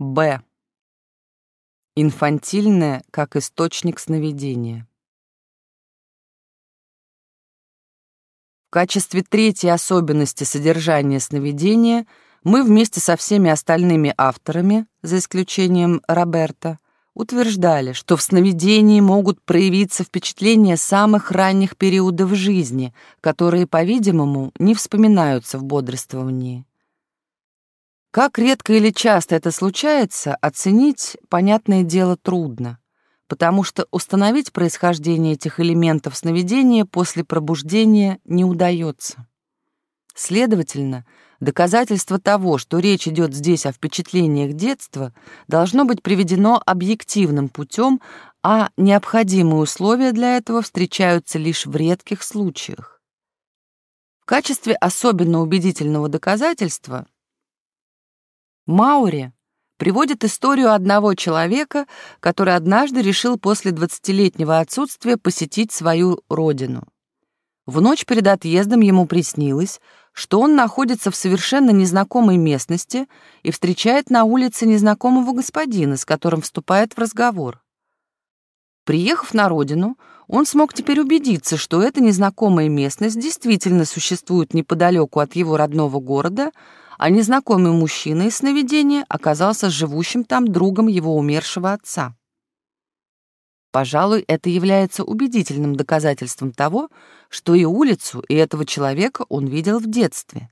Б. Инфантильное как источник сновидения. В качестве третьей особенности содержания сновидения мы вместе со всеми остальными авторами, за исключением Роберта, утверждали, что в сновидении могут проявиться впечатления самых ранних периодов жизни, которые, по-видимому, не вспоминаются в бодрствовании. Как редко или часто это случается, оценить, понятное дело, трудно, потому что установить происхождение этих элементов сновидения после пробуждения не удается. Следовательно, доказательство того, что речь идет здесь о впечатлениях детства, должно быть приведено объективным путем, а необходимые условия для этого встречаются лишь в редких случаях. В качестве особенно убедительного доказательства Маури приводит историю одного человека, который однажды решил после двадцатилетнего отсутствия посетить свою родину. В ночь перед отъездом ему приснилось, что он находится в совершенно незнакомой местности и встречает на улице незнакомого господина, с которым вступает в разговор. Приехав на родину, он смог теперь убедиться, что эта незнакомая местность действительно существует неподалеку от его родного города, а незнакомый мужчина из сновидения оказался живущим там другом его умершего отца. Пожалуй, это является убедительным доказательством того, что и улицу, и этого человека он видел в детстве.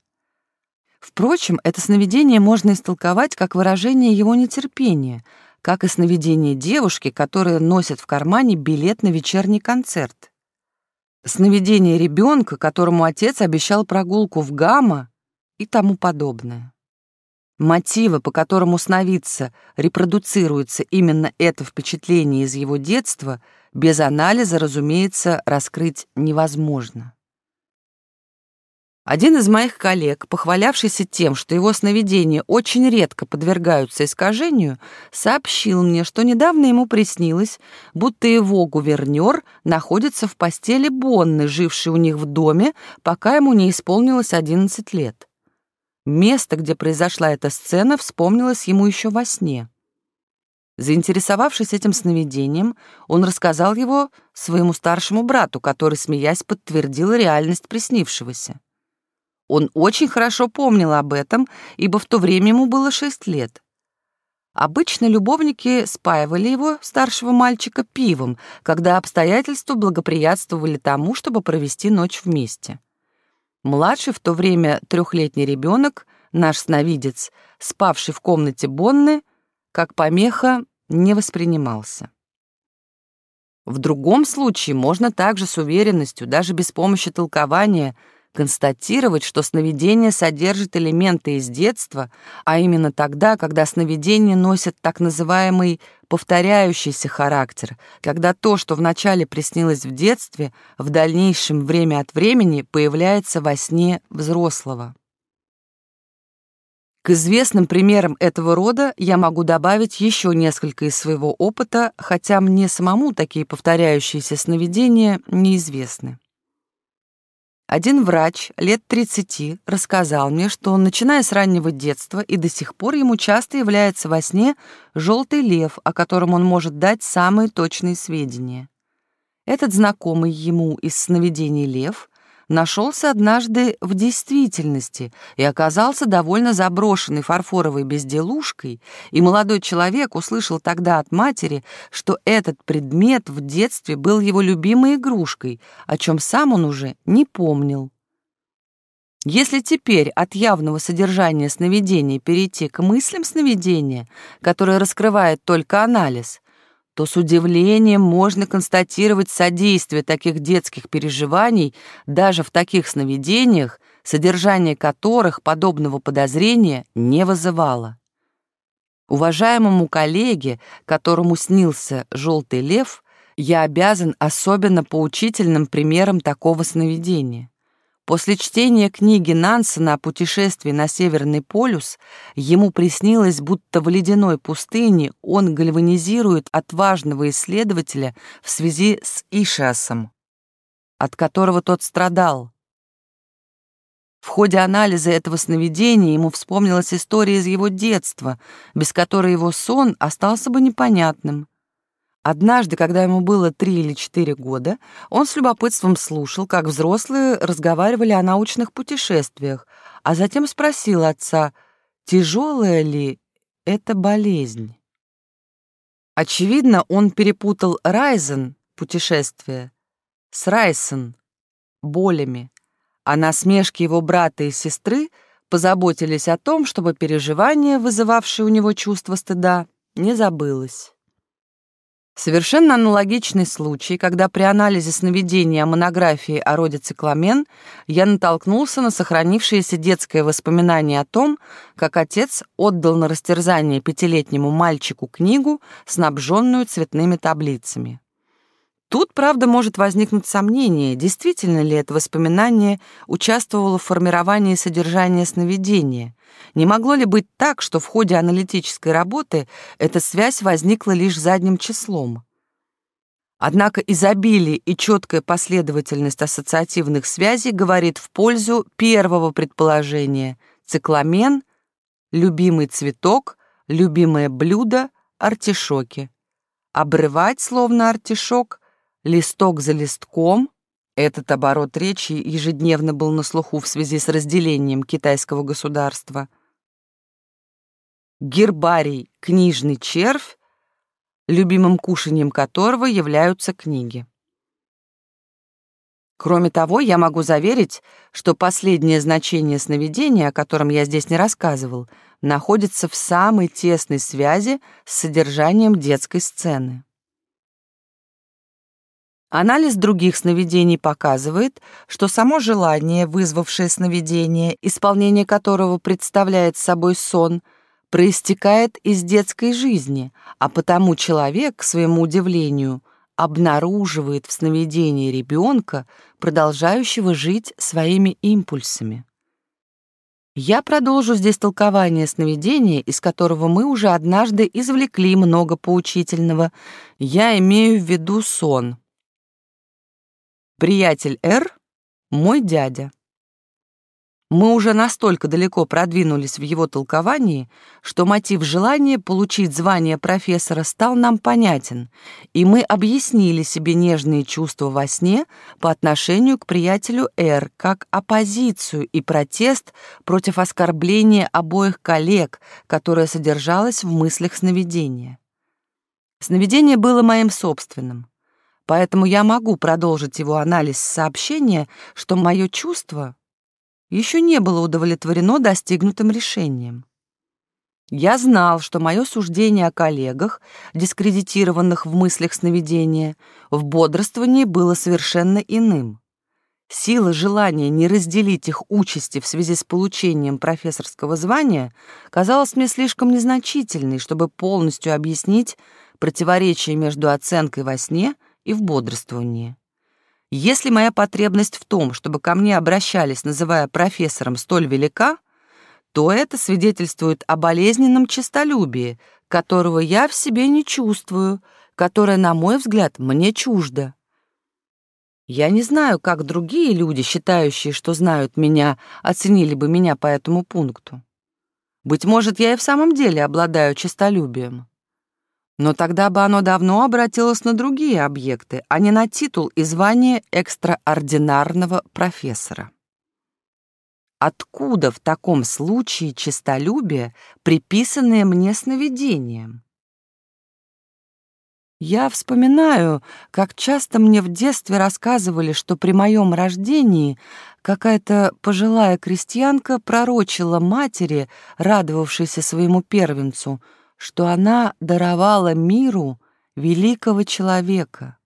Впрочем, это сновидение можно истолковать как выражение его нетерпения, как и сновидение девушки, которая носит в кармане билет на вечерний концерт. Сновидение ребенка, которому отец обещал прогулку в Гамма, и тому подобное. Мотивы, по которым сновидца репродуцируется именно это впечатление из его детства, без анализа, разумеется, раскрыть невозможно. Один из моих коллег, похвалявшийся тем, что его сновидения очень редко подвергаются искажению, сообщил мне, что недавно ему приснилось, будто его гувернер находится в постели Бонны, жившей у них в доме, пока ему не исполнилось 11 лет. Место, где произошла эта сцена, вспомнилось ему еще во сне. Заинтересовавшись этим сновидением, он рассказал его своему старшему брату, который, смеясь, подтвердил реальность приснившегося. Он очень хорошо помнил об этом, ибо в то время ему было шесть лет. Обычно любовники спаивали его, старшего мальчика, пивом, когда обстоятельства благоприятствовали тому, чтобы провести ночь вместе. Младший в то время трехлетний ребенок, наш сновидец, спавший в комнате Бонны, как помеха не воспринимался. В другом случае можно также с уверенностью, даже без помощи толкования, констатировать, что сновидение содержит элементы из детства, а именно тогда, когда сновидение носит так называемый повторяющийся характер, когда то, что вначале приснилось в детстве, в дальнейшем время от времени появляется во сне взрослого. К известным примерам этого рода я могу добавить еще несколько из своего опыта, хотя мне самому такие повторяющиеся сновидения неизвестны. Один врач лет 30 рассказал мне, что начиная с раннего детства и до сих пор ему часто является во сне желтый лев, о котором он может дать самые точные сведения. Этот знакомый ему из сновидений лев нашелся однажды в действительности и оказался довольно заброшенной фарфоровой безделушкой, и молодой человек услышал тогда от матери, что этот предмет в детстве был его любимой игрушкой, о чем сам он уже не помнил. Если теперь от явного содержания сновидения перейти к мыслям сновидения, которые раскрывает только анализ, то с удивлением можно констатировать содействие таких детских переживаний даже в таких сновидениях, содержание которых подобного подозрения не вызывало. Уважаемому коллеге, которому снился «желтый лев», я обязан особенно поучительным примером такого сновидения. После чтения книги Нансена о путешествии на Северный полюс ему приснилось, будто в ледяной пустыне он гальванизирует отважного исследователя в связи с Ишиасом, от которого тот страдал. В ходе анализа этого сновидения ему вспомнилась история из его детства, без которой его сон остался бы непонятным. Однажды, когда ему было три или четыре года, он с любопытством слушал, как взрослые разговаривали о научных путешествиях, а затем спросил отца, тяжелая ли это болезнь. Очевидно, он перепутал Райзен, путешествие, с Райсен, болями, а насмешки его брата и сестры позаботились о том, чтобы переживание, вызывавшее у него чувство стыда, не забылось. Совершенно аналогичный случай, когда при анализе сновидения монографии о роде цикламен я натолкнулся на сохранившееся детское воспоминание о том, как отец отдал на растерзание пятилетнему мальчику книгу, снабженную цветными таблицами. Тут, правда, может возникнуть сомнение, действительно ли это воспоминание участвовало в формировании содержания сновидения. Не могло ли быть так, что в ходе аналитической работы эта связь возникла лишь задним числом? Однако изобилие и четкая последовательность ассоциативных связей говорит в пользу первого предположения – цикламен, любимый цветок, любимое блюдо, артишоки. Обрывать, словно артишок, листок за листком. Этот оборот речи ежедневно был на слуху в связи с разделением китайского государства. Гербарий — книжный червь, любимым кушанием которого являются книги. Кроме того, я могу заверить, что последнее значение сновидения, о котором я здесь не рассказывал, находится в самой тесной связи с содержанием детской сцены. Анализ других сновидений показывает, что само желание, вызвавшее сновидение, исполнение которого представляет собой сон, проистекает из детской жизни, а потому человек, к своему удивлению, обнаруживает в сновидении ребенка, продолжающего жить своими импульсами. Я продолжу здесь толкование сновидения, из которого мы уже однажды извлекли много поучительного. Я имею в виду сон. Приятель Р — мой дядя. Мы уже настолько далеко продвинулись в его толковании, что мотив желания получить звание профессора стал нам понятен, и мы объяснили себе нежные чувства во сне по отношению к приятелю Р как оппозицию и протест против оскорбления обоих коллег, которое содержалось в мыслях сновидения. Сновидение было моим собственным. Поэтому я могу продолжить его анализ сообщения, что мое чувство еще не было удовлетворено достигнутым решением. Я знал, что мое суждение о коллегах, дискредитированных в мыслях сновидения, в бодрствовании было совершенно иным. Сила желания не разделить их участи в связи с получением профессорского звания казалась мне слишком незначительной, чтобы полностью объяснить противоречие между оценкой во сне — и в бодрствовании. Если моя потребность в том, чтобы ко мне обращались, называя профессором, столь велика, то это свидетельствует о болезненном честолюбии, которого я в себе не чувствую, которое, на мой взгляд, мне чуждо. Я не знаю, как другие люди, считающие, что знают меня, оценили бы меня по этому пункту. Быть может, я и в самом деле обладаю честолюбием. Но тогда бы оно давно обратилось на другие объекты, а не на титул и звание экстраординарного профессора. Откуда в таком случае честолюбие, приписанное мне сновидением? Я вспоминаю, как часто мне в детстве рассказывали, что при моем рождении какая-то пожилая крестьянка пророчила матери, радовавшейся своему первенцу — что она даровала миру великого человека.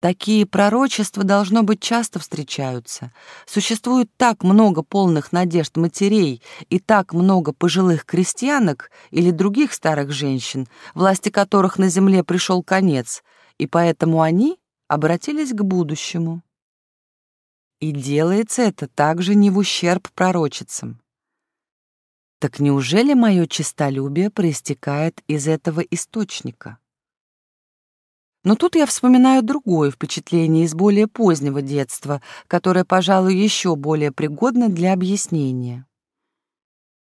Такие пророчества, должно быть, часто встречаются. Существует так много полных надежд матерей и так много пожилых крестьянок или других старых женщин, власти которых на земле пришел конец, и поэтому они обратились к будущему. И делается это также не в ущерб пророчицам. Так неужели мое честолюбие проистекает из этого источника? Но тут я вспоминаю другое впечатление из более позднего детства, которое, пожалуй, еще более пригодно для объяснения.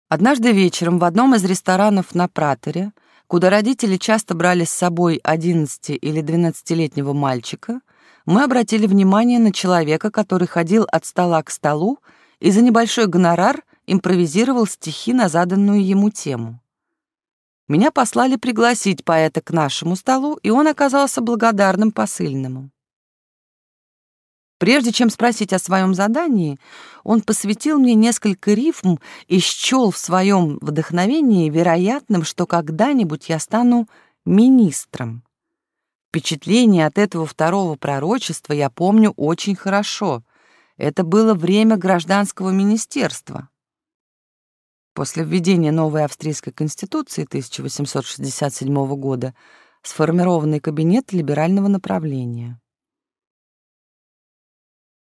Однажды вечером в одном из ресторанов на Пратере, куда родители часто брали с собой 11 или 12-летнего мальчика, мы обратили внимание на человека, который ходил от стола к столу и за небольшой гонорар импровизировал стихи на заданную ему тему. Меня послали пригласить поэта к нашему столу, и он оказался благодарным посыльному. Прежде чем спросить о своем задании, он посвятил мне несколько рифм и счел в своем вдохновении вероятным, что когда-нибудь я стану министром. Впечатление от этого второго пророчества я помню очень хорошо. Это было время гражданского министерства. После введения новой австрийской конституции 1867 года сформированный кабинет либерального направления.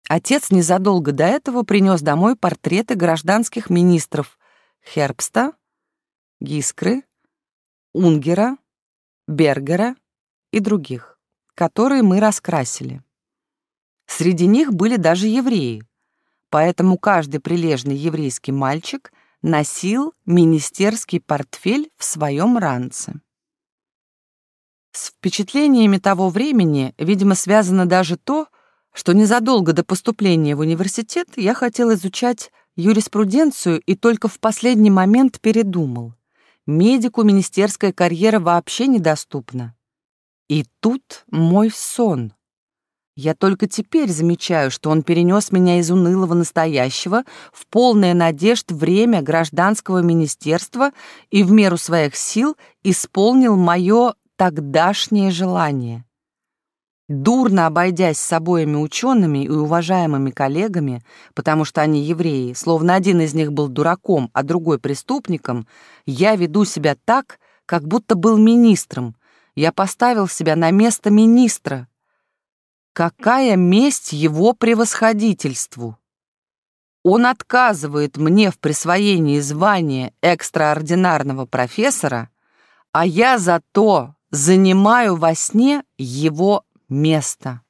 Отец незадолго до этого принес домой портреты гражданских министров Хербста, Гискры, Унгера, Бергера и других, которые мы раскрасили. Среди них были даже евреи, поэтому каждый прилежный еврейский мальчик — носил министерский портфель в своем ранце. С впечатлениями того времени, видимо, связано даже то, что незадолго до поступления в университет я хотел изучать юриспруденцию и только в последний момент передумал. Медику министерская карьера вообще недоступна. И тут мой сон. Я только теперь замечаю, что он перенес меня из унылого настоящего в полное надежд время гражданского министерства и в меру своих сил исполнил мое тогдашнее желание. Дурно обойдясь с обоими учеными и уважаемыми коллегами, потому что они евреи, словно один из них был дураком, а другой преступником, я веду себя так, как будто был министром. Я поставил себя на место министра — Какая месть его превосходительству? Он отказывает мне в присвоении звания экстраординарного профессора, а я зато занимаю во сне его место.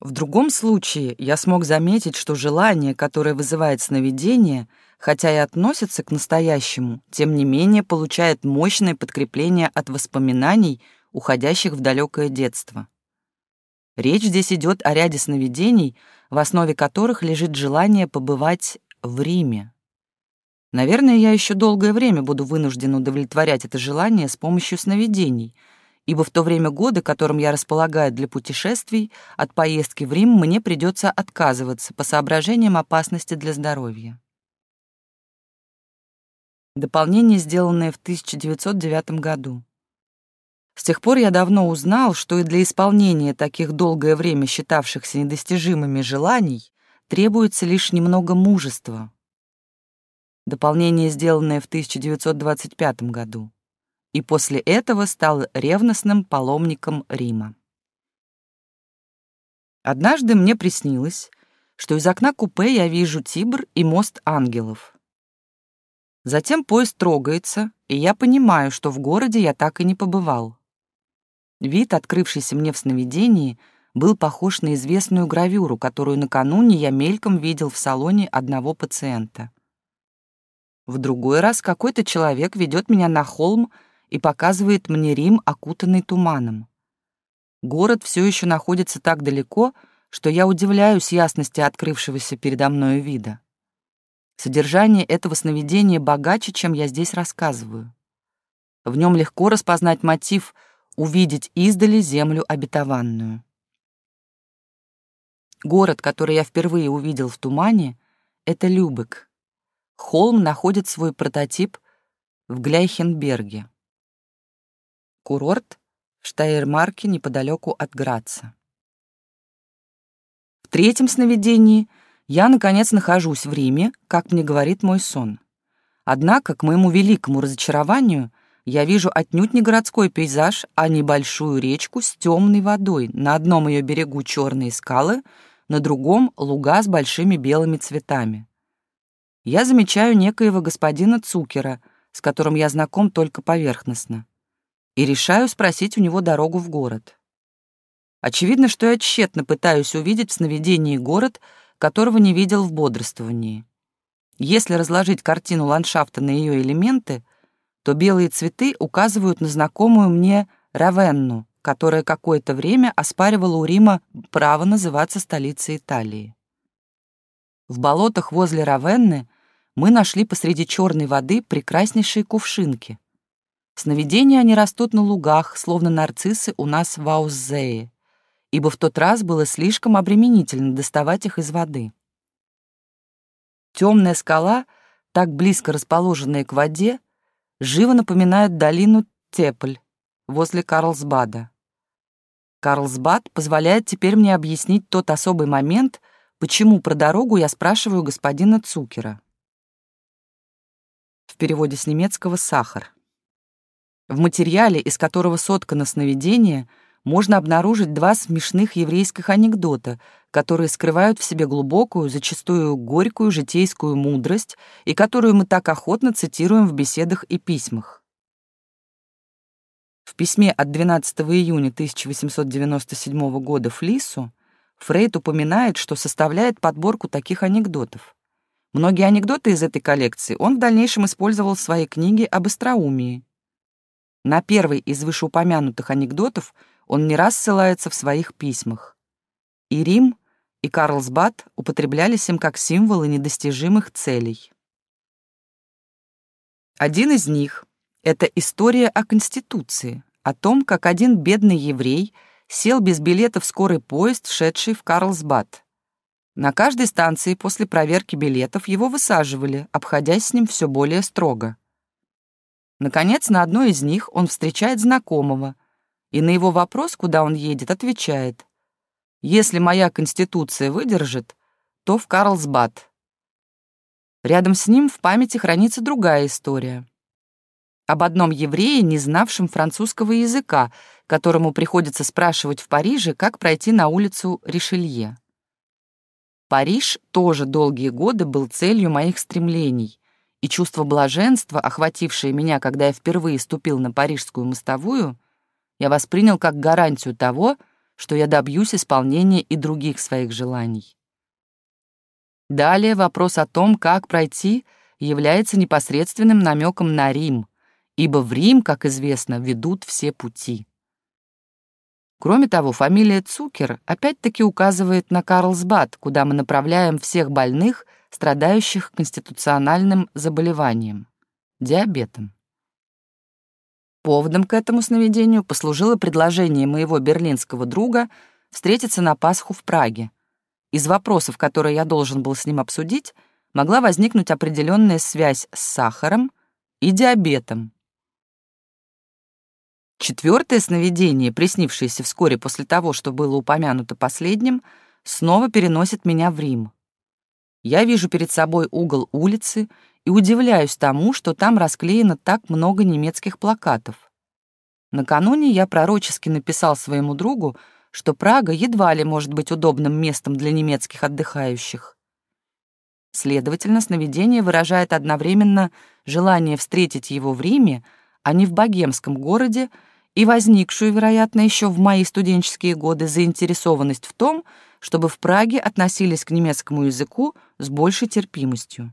В другом случае я смог заметить, что желание, которое вызывает сновидение, хотя и относится к настоящему, тем не менее получает мощное подкрепление от воспоминаний, уходящих в далекое детство. Речь здесь идет о ряде сновидений, в основе которых лежит желание побывать в Риме. Наверное, я еще долгое время буду вынужден удовлетворять это желание с помощью сновидений, ибо в то время года, которым я располагаю для путешествий, от поездки в Рим мне придется отказываться по соображениям опасности для здоровья. Дополнение, сделанное в 1909 году. С тех пор я давно узнал, что и для исполнения таких долгое время считавшихся недостижимыми желаний требуется лишь немного мужества. Дополнение, сделанное в 1925 году. И после этого стал ревностным паломником Рима. Однажды мне приснилось, что из окна купе я вижу Тибр и мост ангелов. Затем поезд трогается, и я понимаю, что в городе я так и не побывал. Вид, открывшийся мне в сновидении, был похож на известную гравюру, которую накануне я мельком видел в салоне одного пациента. В другой раз какой-то человек ведет меня на холм и показывает мне Рим, окутанный туманом. Город все еще находится так далеко, что я удивляюсь ясности открывшегося передо мною вида. Содержание этого сновидения богаче, чем я здесь рассказываю. В нем легко распознать мотив — увидеть издали землю обетованную. Город, который я впервые увидел в тумане, — это Любек. Холм находит свой прототип в Гляйхенберге. Курорт в Штайермарке неподалеку от Граца. В третьем сновидении я, наконец, нахожусь в Риме, как мне говорит мой сон. Однако, к моему великому разочарованию, я вижу отнюдь не городской пейзаж, а небольшую речку с темной водой. На одном ее берегу черные скалы, на другом — луга с большими белыми цветами. Я замечаю некоего господина Цукера, с которым я знаком только поверхностно, и решаю спросить у него дорогу в город. Очевидно, что я тщетно пытаюсь увидеть в сновидении город, которого не видел в бодрствовании. Если разложить картину ландшафта на ее элементы, то белые цветы указывают на знакомую мне Равенну, которая какое-то время оспаривала у Рима право называться столицей Италии. В болотах возле Равенны мы нашли посреди черной воды прекраснейшие кувшинки. Сновидения они растут на лугах, словно нарциссы у нас в Ауззее, ибо в тот раз было слишком обременительно доставать их из воды. Темная скала, так близко расположенная к воде, живо напоминает долину Тепль возле Карлсбада. Карлсбад позволяет теперь мне объяснить тот особый момент, почему про дорогу я спрашиваю господина Цукера. В переводе с немецкого «сахар». В материале, из которого соткано сновидение, можно обнаружить два смешных еврейских анекдота, которые скрывают в себе глубокую, зачастую горькую житейскую мудрость и которую мы так охотно цитируем в беседах и письмах. В письме от 12 июня 1897 года Флису Фрейд упоминает, что составляет подборку таких анекдотов. Многие анекдоты из этой коллекции он в дальнейшем использовал в своей книге об остроумии. На первый из вышеупомянутых анекдотов он не раз ссылается в своих письмах. И Рим, и Карлсбад употреблялись им как символы недостижимых целей. Один из них — это история о Конституции, о том, как один бедный еврей сел без билета в скорый поезд, шедший в Карлсбад. На каждой станции после проверки билетов его высаживали, обходясь с ним все более строго. Наконец, на одной из них он встречает знакомого, и на его вопрос, куда он едет, отвечает. «Если моя конституция выдержит, то в Карлсбад». Рядом с ним в памяти хранится другая история. Об одном еврее, не знавшем французского языка, которому приходится спрашивать в Париже, как пройти на улицу Ришелье. Париж тоже долгие годы был целью моих стремлений, и чувство блаженства, охватившее меня, когда я впервые ступил на парижскую мостовую, я воспринял как гарантию того, что я добьюсь исполнения и других своих желаний. Далее вопрос о том, как пройти, является непосредственным намеком на Рим, ибо в Рим, как известно, ведут все пути. Кроме того, фамилия Цукер опять-таки указывает на Карлсбад, куда мы направляем всех больных — страдающих конституциональным заболеванием — диабетом. Поводом к этому сновидению послужило предложение моего берлинского друга встретиться на Пасху в Праге. Из вопросов, которые я должен был с ним обсудить, могла возникнуть определенная связь с сахаром и диабетом. Четвертое сновидение, приснившееся вскоре после того, что было упомянуто последним, снова переносит меня в Рим. Я вижу перед собой угол улицы и удивляюсь тому, что там расклеено так много немецких плакатов. Накануне я пророчески написал своему другу, что Прага едва ли может быть удобным местом для немецких отдыхающих. Следовательно, сновидение выражает одновременно желание встретить его в Риме, а не в богемском городе, и возникшую, вероятно, еще в мои студенческие годы заинтересованность в том, чтобы в Праге относились к немецкому языку с большей терпимостью.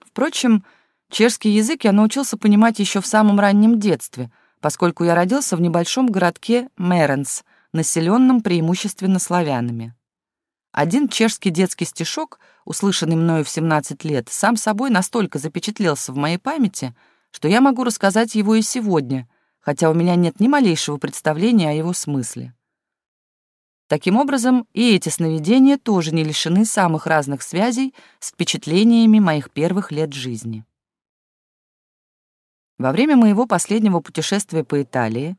Впрочем, чешский язык я научился понимать еще в самом раннем детстве, поскольку я родился в небольшом городке Меренс, населенном преимущественно славянами. Один чешский детский стишок, услышанный мною в 17 лет, сам собой настолько запечатлелся в моей памяти, что я могу рассказать его и сегодня, хотя у меня нет ни малейшего представления о его смысле. Таким образом, и эти сновидения тоже не лишены самых разных связей с впечатлениями моих первых лет жизни. Во время моего последнего путешествия по Италии,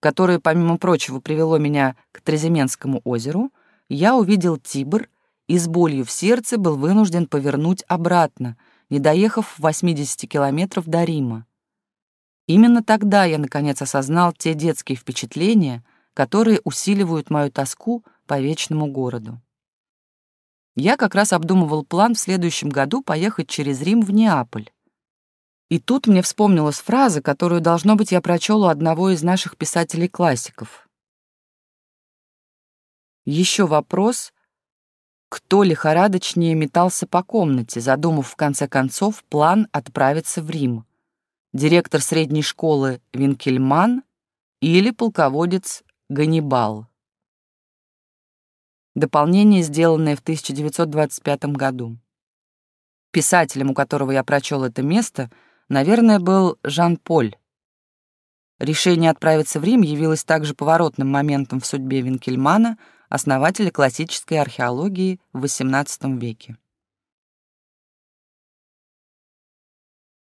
которое, помимо прочего, привело меня к Треземенскому озеру, я увидел Тибр и с болью в сердце был вынужден повернуть обратно, не доехав 80 километров до Рима. Именно тогда я, наконец, осознал те детские впечатления — которые усиливают мою тоску по вечному городу. Я как раз обдумывал план в следующем году поехать через Рим в Неаполь. И тут мне вспомнилась фраза, которую, должно быть, я прочел у одного из наших писателей-классиков. Еще вопрос, кто лихорадочнее метался по комнате, задумав в конце концов план отправиться в Рим. Директор средней школы Винкельман или полководец Ганнибал. Дополнение, сделанное в 1925 году. Писателем, у которого я прочел это место, наверное, был Жан-Поль. Решение отправиться в Рим явилось также поворотным моментом в судьбе Винкельмана, основателя классической археологии в XVIII веке.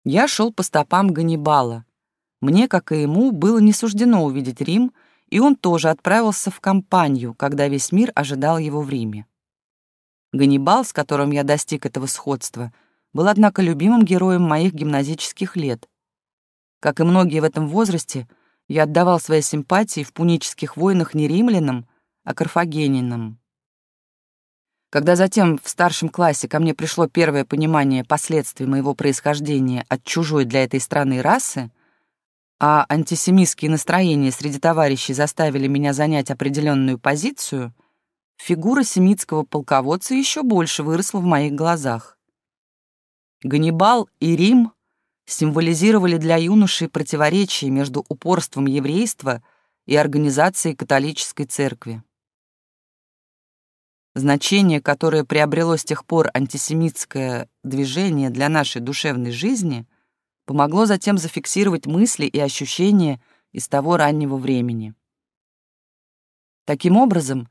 Я шел по стопам Ганнибала. Мне, как и ему, было не суждено увидеть Рим, и он тоже отправился в кампанию, когда весь мир ожидал его в Риме. Ганнибал, с которым я достиг этого сходства, был, однако, любимым героем моих гимназических лет. Как и многие в этом возрасте, я отдавал свои симпатии в пунических войнах не римлянам, а карфагенинам. Когда затем в старшем классе ко мне пришло первое понимание последствий моего происхождения от чужой для этой страны расы, а антисемитские настроения среди товарищей заставили меня занять определенную позицию, фигура семитского полководца еще больше выросла в моих глазах. Ганнибал и Рим символизировали для юношей противоречие между упорством еврейства и организацией католической церкви. Значение, которое приобрело с тех пор антисемитское движение для нашей душевной жизни, помогло затем зафиксировать мысли и ощущения из того раннего времени. Таким образом,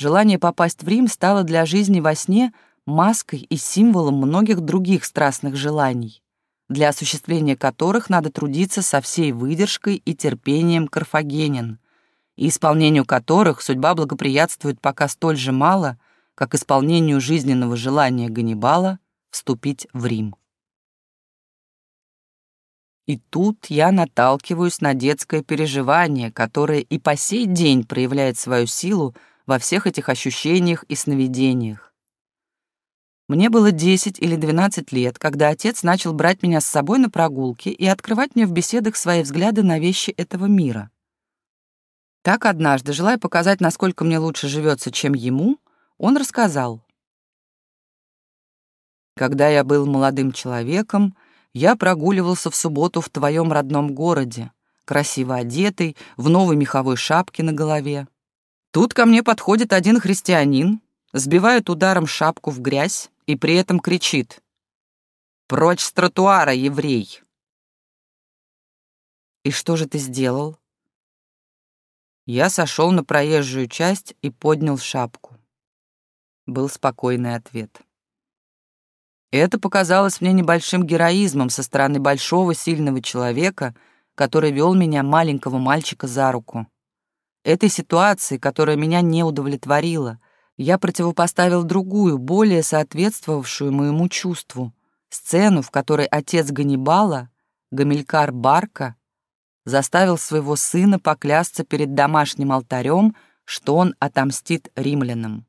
Желание попасть в Рим стало для жизни во сне маской и символом многих других страстных желаний, для осуществления которых надо трудиться со всей выдержкой и терпением карфагенин, и исполнению которых судьба благоприятствует пока столь же мало, как исполнению жизненного желания Ганнибала вступить в Рим. И тут я наталкиваюсь на детское переживание, которое и по сей день проявляет свою силу во всех этих ощущениях и сновидениях. Мне было 10 или 12 лет, когда отец начал брать меня с собой на прогулки и открывать мне в беседах свои взгляды на вещи этого мира. Так однажды, желая показать, насколько мне лучше живется, чем ему, он рассказал. «Когда я был молодым человеком, я прогуливался в субботу в твоем родном городе, красиво одетый, в новой меховой шапке на голове. Тут ко мне подходит один христианин, сбивает ударом шапку в грязь и при этом кричит «Прочь с тротуара, еврей!» «И что же ты сделал?» Я сошел на проезжую часть и поднял шапку. Был спокойный ответ. Это показалось мне небольшим героизмом со стороны большого сильного человека, который вел меня, маленького мальчика, за руку. Этой ситуации, которая меня не удовлетворила, я противопоставил другую, более соответствовавшую моему чувству, сцену, в которой отец Ганнибала, Гамилькар Барка, заставил своего сына поклясться перед домашним алтарем, что он отомстит римлянам.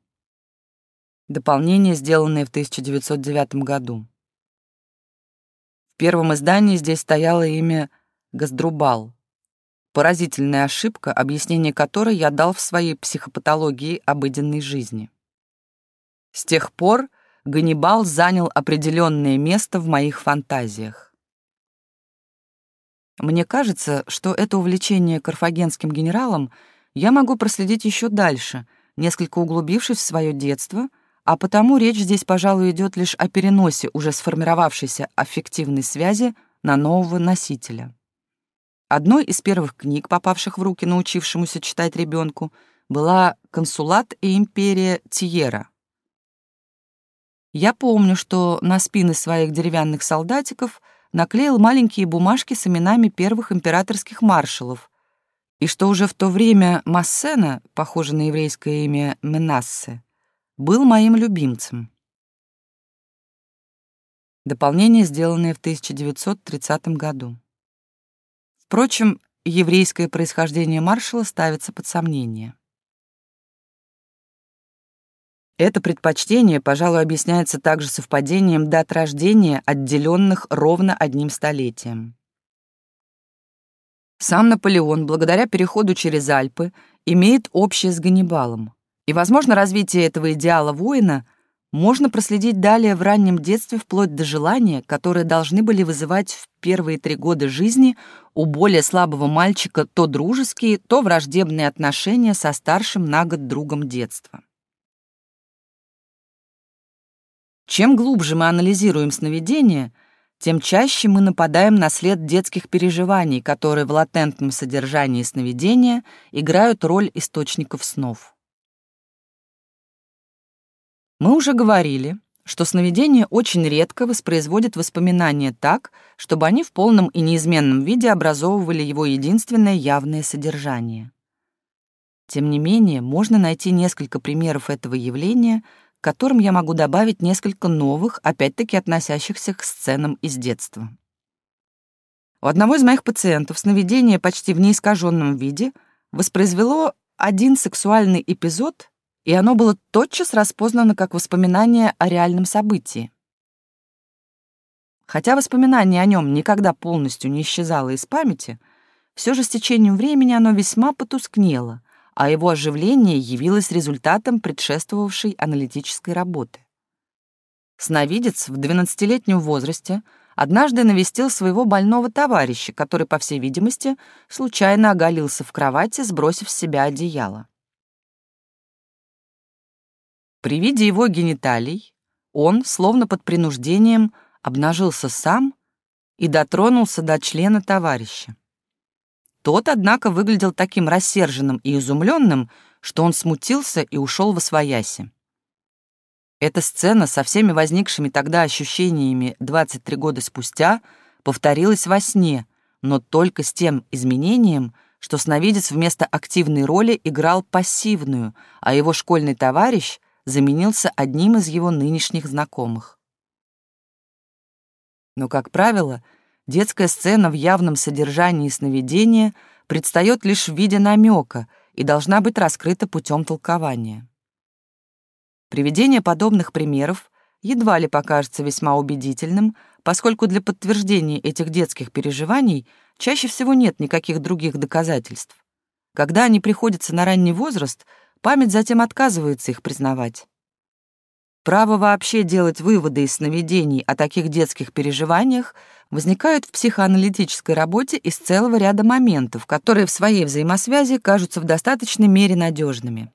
Дополнение, сделанное в 1909 году. В первом издании здесь стояло имя Газдрубал, Поразительная ошибка, объяснение которой я дал в своей психопатологии обыденной жизни. С тех пор Ганнибал занял определенное место в моих фантазиях. Мне кажется, что это увлечение карфагенским генералом я могу проследить еще дальше, несколько углубившись в свое детство, а потому речь здесь, пожалуй, идет лишь о переносе уже сформировавшейся аффективной связи на нового носителя. Одной из первых книг, попавших в руки научившемуся читать ребенку, была «Консулат и империя Тиера». Я помню, что на спины своих деревянных солдатиков наклеил маленькие бумажки с именами первых императорских маршалов, и что уже в то время Массена, похоже на еврейское имя Менассе, был моим любимцем. Дополнение, сделанное в 1930 году. Впрочем, еврейское происхождение маршала ставится под сомнение. Это предпочтение, пожалуй, объясняется также совпадением дат рождения, отделенных ровно одним столетием. Сам Наполеон, благодаря переходу через Альпы, имеет общее с Ганнибалом. И, возможно, развитие этого идеала воина можно проследить далее в раннем детстве вплоть до желания, которые должны были вызывать в первые три года жизни у более слабого мальчика то дружеские, то враждебные отношения со старшим на год другом детства. Чем глубже мы анализируем сновидения, тем чаще мы нападаем на след детских переживаний, которые в латентном содержании сновидения играют роль источников снов. Мы уже говорили, что сновидение очень редко воспроизводит воспоминания так, чтобы они в полном и неизменном виде образовывали его единственное явное содержание. Тем не менее, можно найти несколько примеров этого явления, к которым я могу добавить несколько новых, опять-таки относящихся к сценам из детства. У одного из моих пациентов сновидение почти в неискаженном виде воспроизвело один сексуальный эпизод, и оно было тотчас распознано как воспоминание о реальном событии. Хотя воспоминание о нем никогда полностью не исчезало из памяти, все же с течением времени оно весьма потускнело, а его оживление явилось результатом предшествовавшей аналитической работы. Сновидец в 12-летнем возрасте однажды навестил своего больного товарища, который, по всей видимости, случайно оголился в кровати, сбросив с себя одеяло. При виде его гениталий он, словно под принуждением, обнажился сам и дотронулся до члена товарища. Тот, однако, выглядел таким рассерженным и изумленным, что он смутился и ушел во свояси. Эта сцена со всеми возникшими тогда ощущениями 23 года спустя повторилась во сне, но только с тем изменением, что сновидец вместо активной роли играл пассивную, а его школьный товарищ заменился одним из его нынешних знакомых. Но, как правило, детская сцена в явном содержании сновидения предстает лишь в виде намека и должна быть раскрыта путем толкования. Приведение подобных примеров едва ли покажется весьма убедительным, поскольку для подтверждения этих детских переживаний чаще всего нет никаких других доказательств. Когда они приходятся на ранний возраст — Память затем отказывается их признавать. Право вообще делать выводы из сновидений о таких детских переживаниях возникает в психоаналитической работе из целого ряда моментов, которые в своей взаимосвязи кажутся в достаточной мере надежными.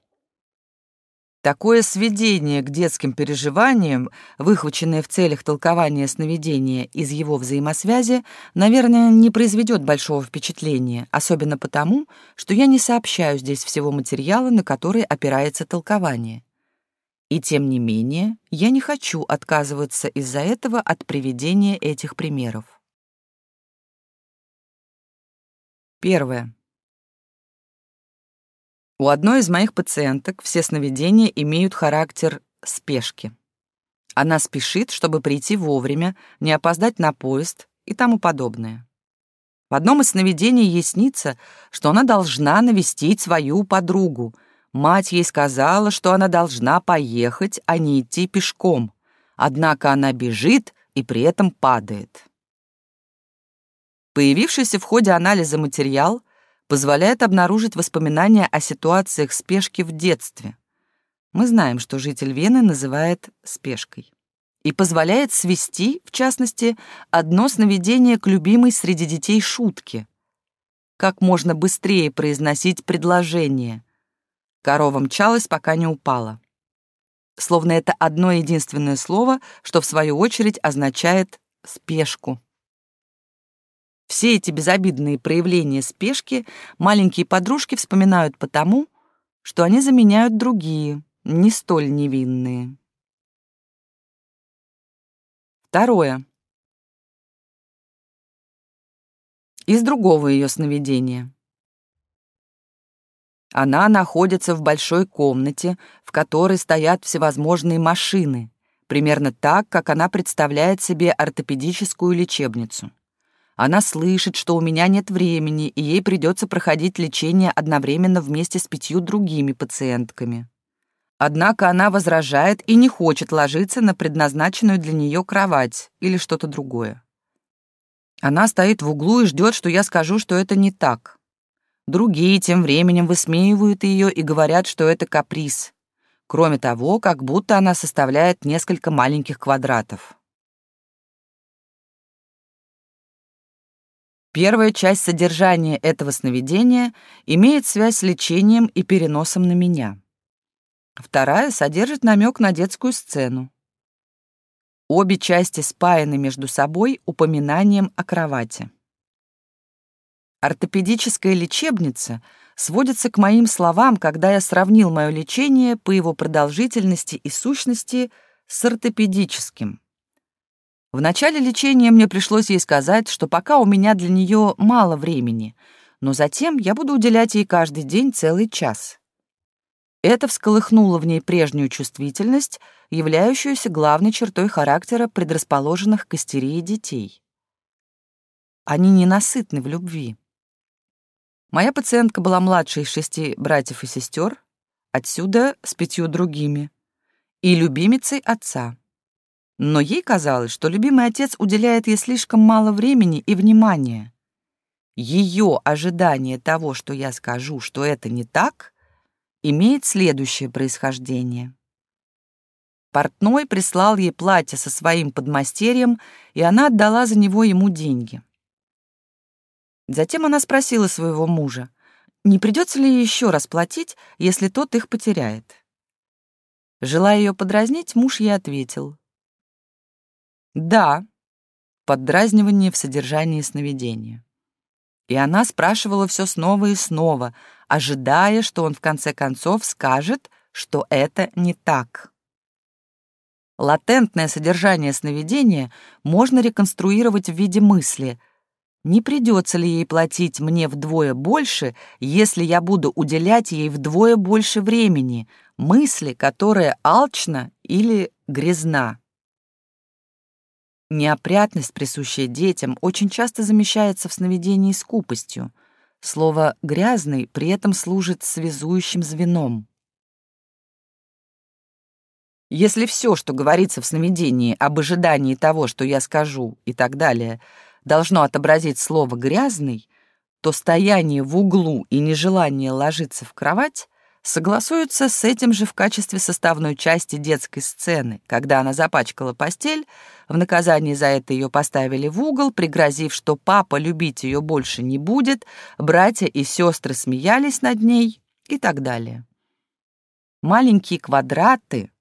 Такое сведение к детским переживаниям, выхваченное в целях толкования сновидения из его взаимосвязи, наверное, не произведет большого впечатления, особенно потому, что я не сообщаю здесь всего материала, на который опирается толкование. И тем не менее, я не хочу отказываться из-за этого от приведения этих примеров. Первое. У одной из моих пациенток все сновидения имеют характер спешки. Она спешит, чтобы прийти вовремя, не опоздать на поезд и тому подобное. В одном из сновидений ей снится, что она должна навестить свою подругу. Мать ей сказала, что она должна поехать, а не идти пешком. Однако она бежит и при этом падает. Появившийся в ходе анализа материал позволяет обнаружить воспоминания о ситуациях спешки в детстве. Мы знаем, что житель Вены называет спешкой. И позволяет свести, в частности, одно сновидение к любимой среди детей шутке. Как можно быстрее произносить предложение. Корова мчалась, пока не упала. Словно это одно единственное слово, что в свою очередь означает спешку. Все эти безобидные проявления спешки маленькие подружки вспоминают потому, что они заменяют другие, не столь невинные. Второе. Из другого ее сновидения. Она находится в большой комнате, в которой стоят всевозможные машины, примерно так, как она представляет себе ортопедическую лечебницу. Она слышит, что у меня нет времени, и ей придется проходить лечение одновременно вместе с пятью другими пациентками. Однако она возражает и не хочет ложиться на предназначенную для нее кровать или что-то другое. Она стоит в углу и ждет, что я скажу, что это не так. Другие тем временем высмеивают ее и говорят, что это каприз, Кроме того, как будто она составляет несколько маленьких квадратов. Первая часть содержания этого сновидения имеет связь с лечением и переносом на меня. Вторая содержит намек на детскую сцену. Обе части спаяны между собой упоминанием о кровати. Ортопедическая лечебница сводится к моим словам, когда я сравнил мое лечение по его продолжительности и сущности с ортопедическим. В начале лечения мне пришлось ей сказать, что пока у меня для нее мало времени, но затем я буду уделять ей каждый день целый час. Это всколыхнуло в ней прежнюю чувствительность, являющуюся главной чертой характера предрасположенных к истерии детей. Они ненасытны в любви. Моя пациентка была младшей из шести братьев и сестер, отсюда с пятью другими, и любимицей отца. Но ей казалось, что любимый отец уделяет ей слишком мало времени и внимания. Ее ожидание того, что я скажу, что это не так, имеет следующее происхождение. Портной прислал ей платье со своим подмастерьем, и она отдала за него ему деньги. Затем она спросила своего мужа, не придется ли еще раз платить, если тот их потеряет. Желая ее подразнить, муж ей ответил, да, поддразнивание в содержании сновидения. И она спрашивала все снова и снова, ожидая, что он в конце концов скажет, что это не так. Латентное содержание сновидения можно реконструировать в виде мысли. Не придется ли ей платить мне вдвое больше, если я буду уделять ей вдвое больше времени, мысли, которая алчна или грязна? Неопрятность, присущая детям, очень часто замещается в сновидении скупостью. Слово «грязный» при этом служит связующим звеном. Если все, что говорится в сновидении об ожидании того, что я скажу и так далее, должно отобразить слово «грязный», то стояние в углу и нежелание ложиться в кровать согласуются с этим же в качестве составной части детской сцены, когда она запачкала постель, в наказание за это ее поставили в угол, пригрозив, что папа любить ее больше не будет, братья и сестры смеялись над ней и так далее. Маленькие квадраты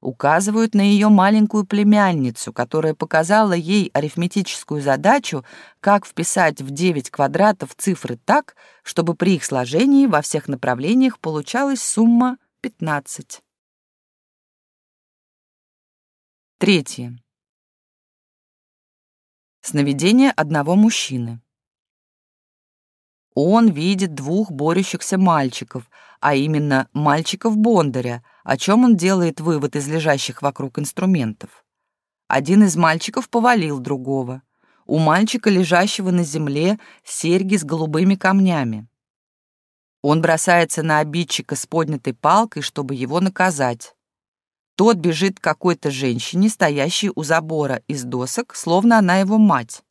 указывают на ее маленькую племянницу, которая показала ей арифметическую задачу, как вписать в 9 квадратов цифры так, чтобы при их сложении во всех направлениях получалась сумма 15. Третье. Сновидение одного мужчины. Он видит двух борющихся мальчиков, а именно мальчиков-бондаря, о чем он делает вывод из лежащих вокруг инструментов. Один из мальчиков повалил другого. У мальчика, лежащего на земле, серьги с голубыми камнями. Он бросается на обидчика с поднятой палкой, чтобы его наказать. Тот бежит к какой-то женщине, стоящей у забора из досок, словно она его мать.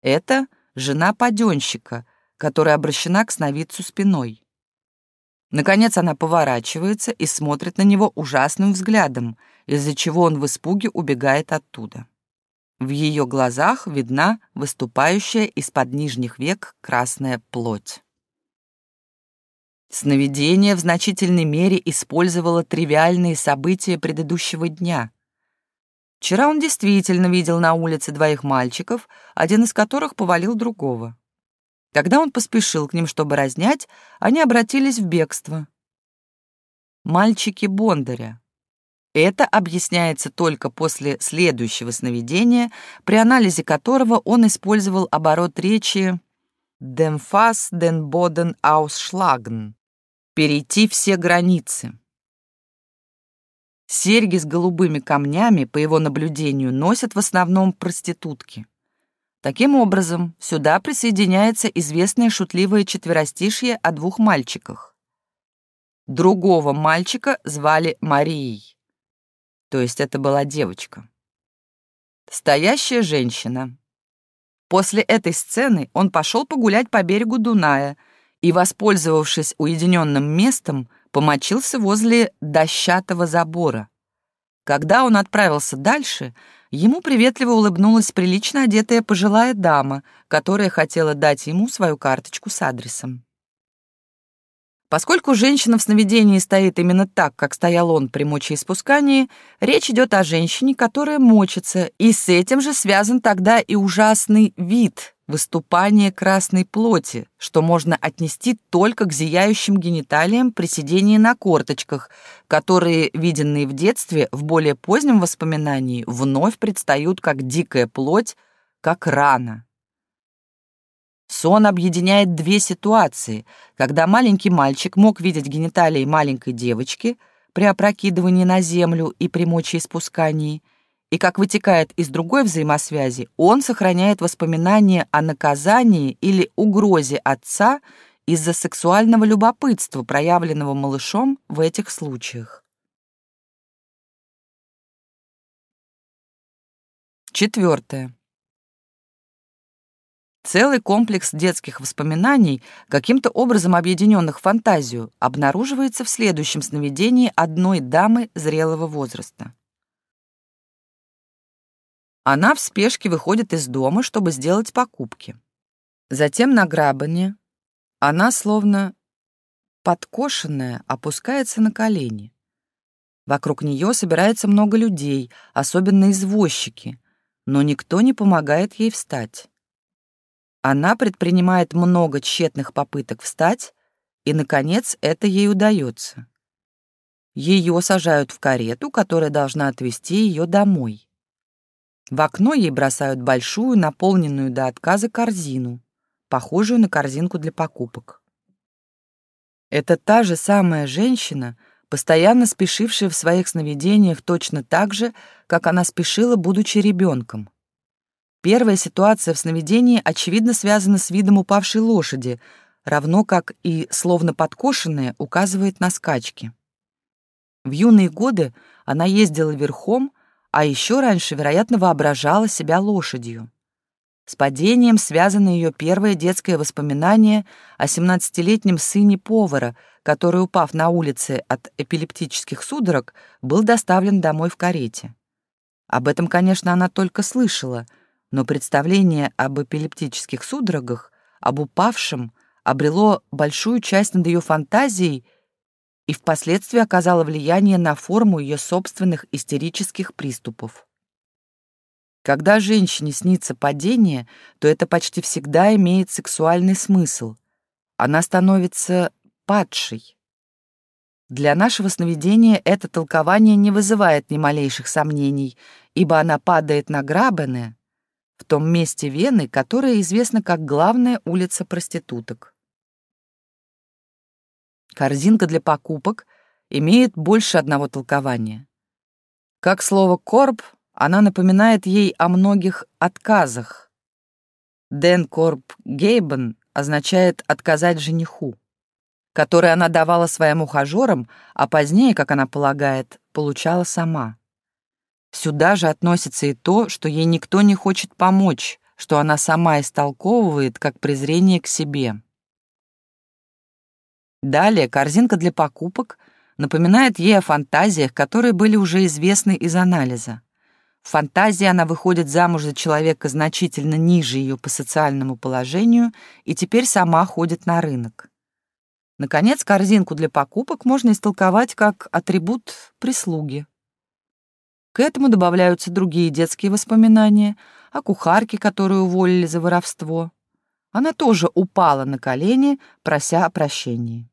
Это жена паденщика — которая обращена к сновидцу спиной. Наконец она поворачивается и смотрит на него ужасным взглядом, из-за чего он в испуге убегает оттуда. В ее глазах видна выступающая из-под нижних век красная плоть. Сновидение в значительной мере использовало тривиальные события предыдущего дня. Вчера он действительно видел на улице двоих мальчиков, один из которых повалил другого. Когда он поспешил к ним, чтобы разнять, они обратились в бегство. Мальчики Бондаря. Это объясняется только после следующего сновидения, при анализе которого он использовал оборот речи «dem Fass den Boden ausschlagen» — «перейти все границы». Серьги с голубыми камнями, по его наблюдению, носят в основном проститутки. Таким образом, сюда присоединяется известное шутливое четверостишье о двух мальчиках. Другого мальчика звали Марией, то есть это была девочка. Стоящая женщина. После этой сцены он пошел погулять по берегу Дуная и, воспользовавшись уединенным местом, помочился возле дощатого забора. Когда он отправился дальше, ему приветливо улыбнулась прилично одетая пожилая дама, которая хотела дать ему свою карточку с адресом. Поскольку женщина в сновидении стоит именно так, как стоял он при мочеиспускании, речь идет о женщине, которая мочится, и с этим же связан тогда и ужасный вид выступания красной плоти, что можно отнести только к зияющим гениталиям при сидении на корточках, которые, виденные в детстве, в более позднем воспоминании вновь предстают как дикая плоть, как рана. Сон объединяет две ситуации, когда маленький мальчик мог видеть гениталии маленькой девочки при опрокидывании на землю и при мочеиспускании, и, как вытекает из другой взаимосвязи, он сохраняет воспоминания о наказании или угрозе отца из-за сексуального любопытства, проявленного малышом в этих случаях. Четвертое. Целый комплекс детских воспоминаний, каким-то образом объединенных в фантазию, обнаруживается в следующем сновидении одной дамы зрелого возраста. Она в спешке выходит из дома, чтобы сделать покупки. Затем на грабане она, словно подкошенная, опускается на колени. Вокруг нее собирается много людей, особенно извозчики, но никто не помогает ей встать. Она предпринимает много тщетных попыток встать, и, наконец, это ей удается. Ее сажают в карету, которая должна отвезти ее домой. В окно ей бросают большую, наполненную до отказа корзину, похожую на корзинку для покупок. Это та же самая женщина, постоянно спешившая в своих сновидениях точно так же, как она спешила, будучи ребенком. Первая ситуация в сновидении очевидно связана с видом упавшей лошади, равно как и словно подкошенная указывает на скачки. В юные годы она ездила верхом, а еще раньше, вероятно, воображала себя лошадью. С падением связано ее первое детское воспоминание о 17-летнем сыне повара, который, упав на улице от эпилептических судорог, был доставлен домой в карете. Об этом, конечно, она только слышала — но представление об эпилептических судорогах, об упавшем, обрело большую часть над ее фантазией и впоследствии оказало влияние на форму ее собственных истерических приступов. Когда женщине снится падение, то это почти всегда имеет сексуальный смысл. Она становится падшей. Для нашего сновидения это толкование не вызывает ни малейших сомнений, ибо она падает на грабене, в том месте Вены, которое известно как главная улица проституток. Корзинка для покупок имеет больше одного толкования. Как слово «корб» она напоминает ей о многих отказах. «Ден Корб Гейбен» означает «отказать жениху», который она давала своим ухажерам, а позднее, как она полагает, получала сама. Сюда же относится и то, что ей никто не хочет помочь, что она сама истолковывает как презрение к себе. Далее корзинка для покупок напоминает ей о фантазиях, которые были уже известны из анализа. В фантазии она выходит замуж за человека значительно ниже ее по социальному положению и теперь сама ходит на рынок. Наконец, корзинку для покупок можно истолковать как атрибут прислуги. К этому добавляются другие детские воспоминания о кухарке, которую уволили за воровство. Она тоже упала на колени, прося о прощении.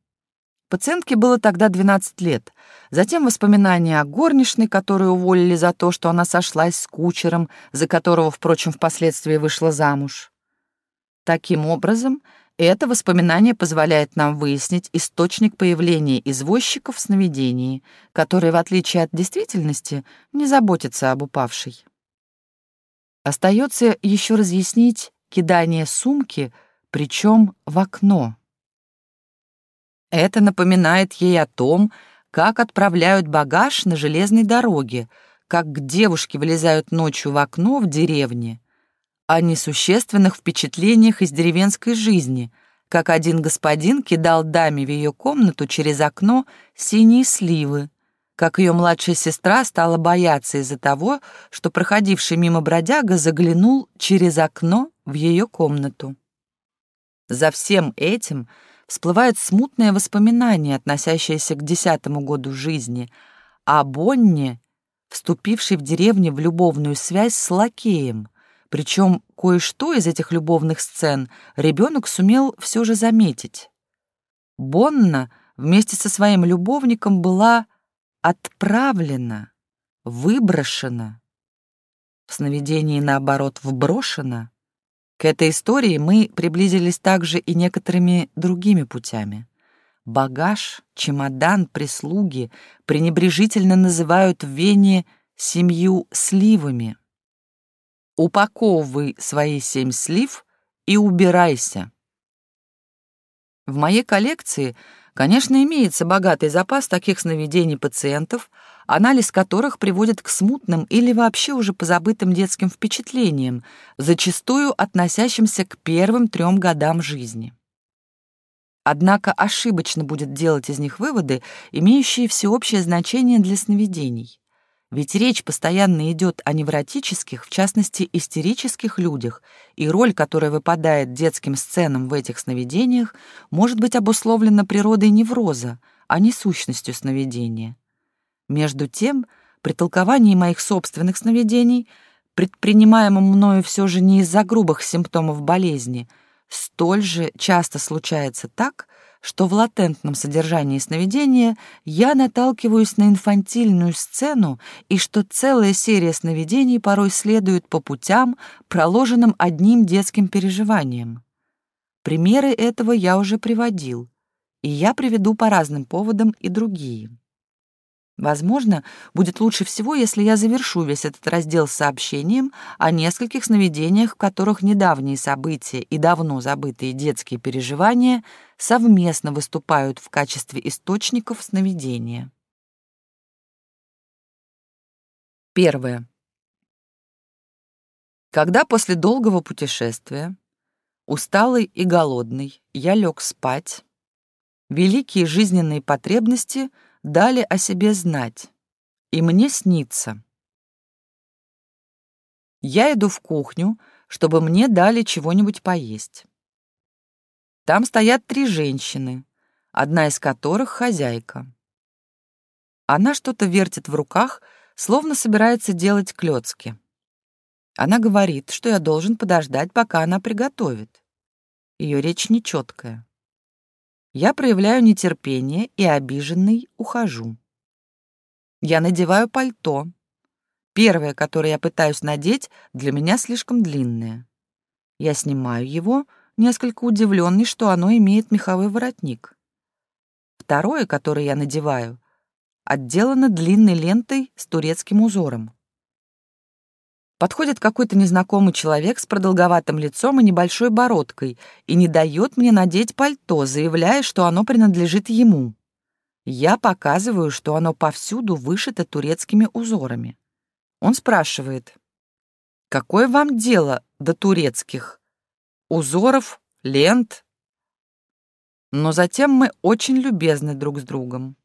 Пациентке было тогда 12 лет. Затем воспоминания о горничной, которую уволили за то, что она сошлась с кучером, за которого, впрочем, впоследствии вышла замуж. Таким образом, это воспоминание позволяет нам выяснить источник появления извозчиков в сновидении, который, в отличие от действительности, не заботится об упавшей. Остается еще разъяснить кидание сумки, причем в окно. Это напоминает ей о том, как отправляют багаж на железной дороге, как девушки вылезают ночью в окно в деревне, о несущественных впечатлениях из деревенской жизни, как один господин кидал даме в ее комнату через окно синие сливы, как ее младшая сестра стала бояться из-за того, что проходивший мимо бродяга заглянул через окно в ее комнату. За всем этим всплывает смутное воспоминание, относящееся к десятому году жизни, о Бонне, вступившей в деревне в любовную связь с лакеем, причем кое-что из этих любовных сцен ребенок сумел все же заметить. Бонна вместе со своим любовником была отправлена, выброшена, в сновидении, наоборот, вброшена. К этой истории мы приблизились также и некоторыми другими путями. Багаж, чемодан, прислуги пренебрежительно называют в Вене семью сливами. Упаковывай свои семь слив и убирайся. В моей коллекции — Конечно, имеется богатый запас таких сновидений пациентов, анализ которых приводит к смутным или вообще уже позабытым детским впечатлениям, зачастую относящимся к первым трем годам жизни. Однако ошибочно будет делать из них выводы, имеющие всеобщее значение для сновидений. Ведь речь постоянно идет о невротических, в частности, истерических людях, и роль, которая выпадает детским сценам в этих сновидениях, может быть обусловлена природой невроза, а не сущностью сновидения. Между тем, при толковании моих собственных сновидений, предпринимаемом мною все же не из-за грубых симптомов болезни, столь же часто случается так, что в латентном содержании сновидения я наталкиваюсь на инфантильную сцену и что целая серия сновидений порой следует по путям, проложенным одним детским переживанием. Примеры этого я уже приводил, и я приведу по разным поводам и другие. Возможно, будет лучше всего, если я завершу весь этот раздел сообщением о нескольких сновидениях, в которых недавние события и давно забытые детские переживания совместно выступают в качестве источников сновидения. Первое. Когда после долгого путешествия, усталый и голодный, я лег спать, великие жизненные потребности — дали о себе знать, и мне снится. Я иду в кухню, чтобы мне дали чего-нибудь поесть. Там стоят три женщины, одна из которых хозяйка. Она что-то вертит в руках, словно собирается делать клёцки. Она говорит, что я должен подождать, пока она приготовит. Ее речь нечеткая. Я проявляю нетерпение и, обиженный, ухожу. Я надеваю пальто. Первое, которое я пытаюсь надеть, для меня слишком длинное. Я снимаю его, несколько удивленный, что оно имеет меховой воротник. Второе, которое я надеваю, отделано длинной лентой с турецким узором. Подходит какой-то незнакомый человек с продолговатым лицом и небольшой бородкой и не дает мне надеть пальто, заявляя, что оно принадлежит ему. Я показываю, что оно повсюду вышито турецкими узорами. Он спрашивает, «Какое вам дело до турецких? Узоров, лент?» Но затем мы очень любезны друг с другом.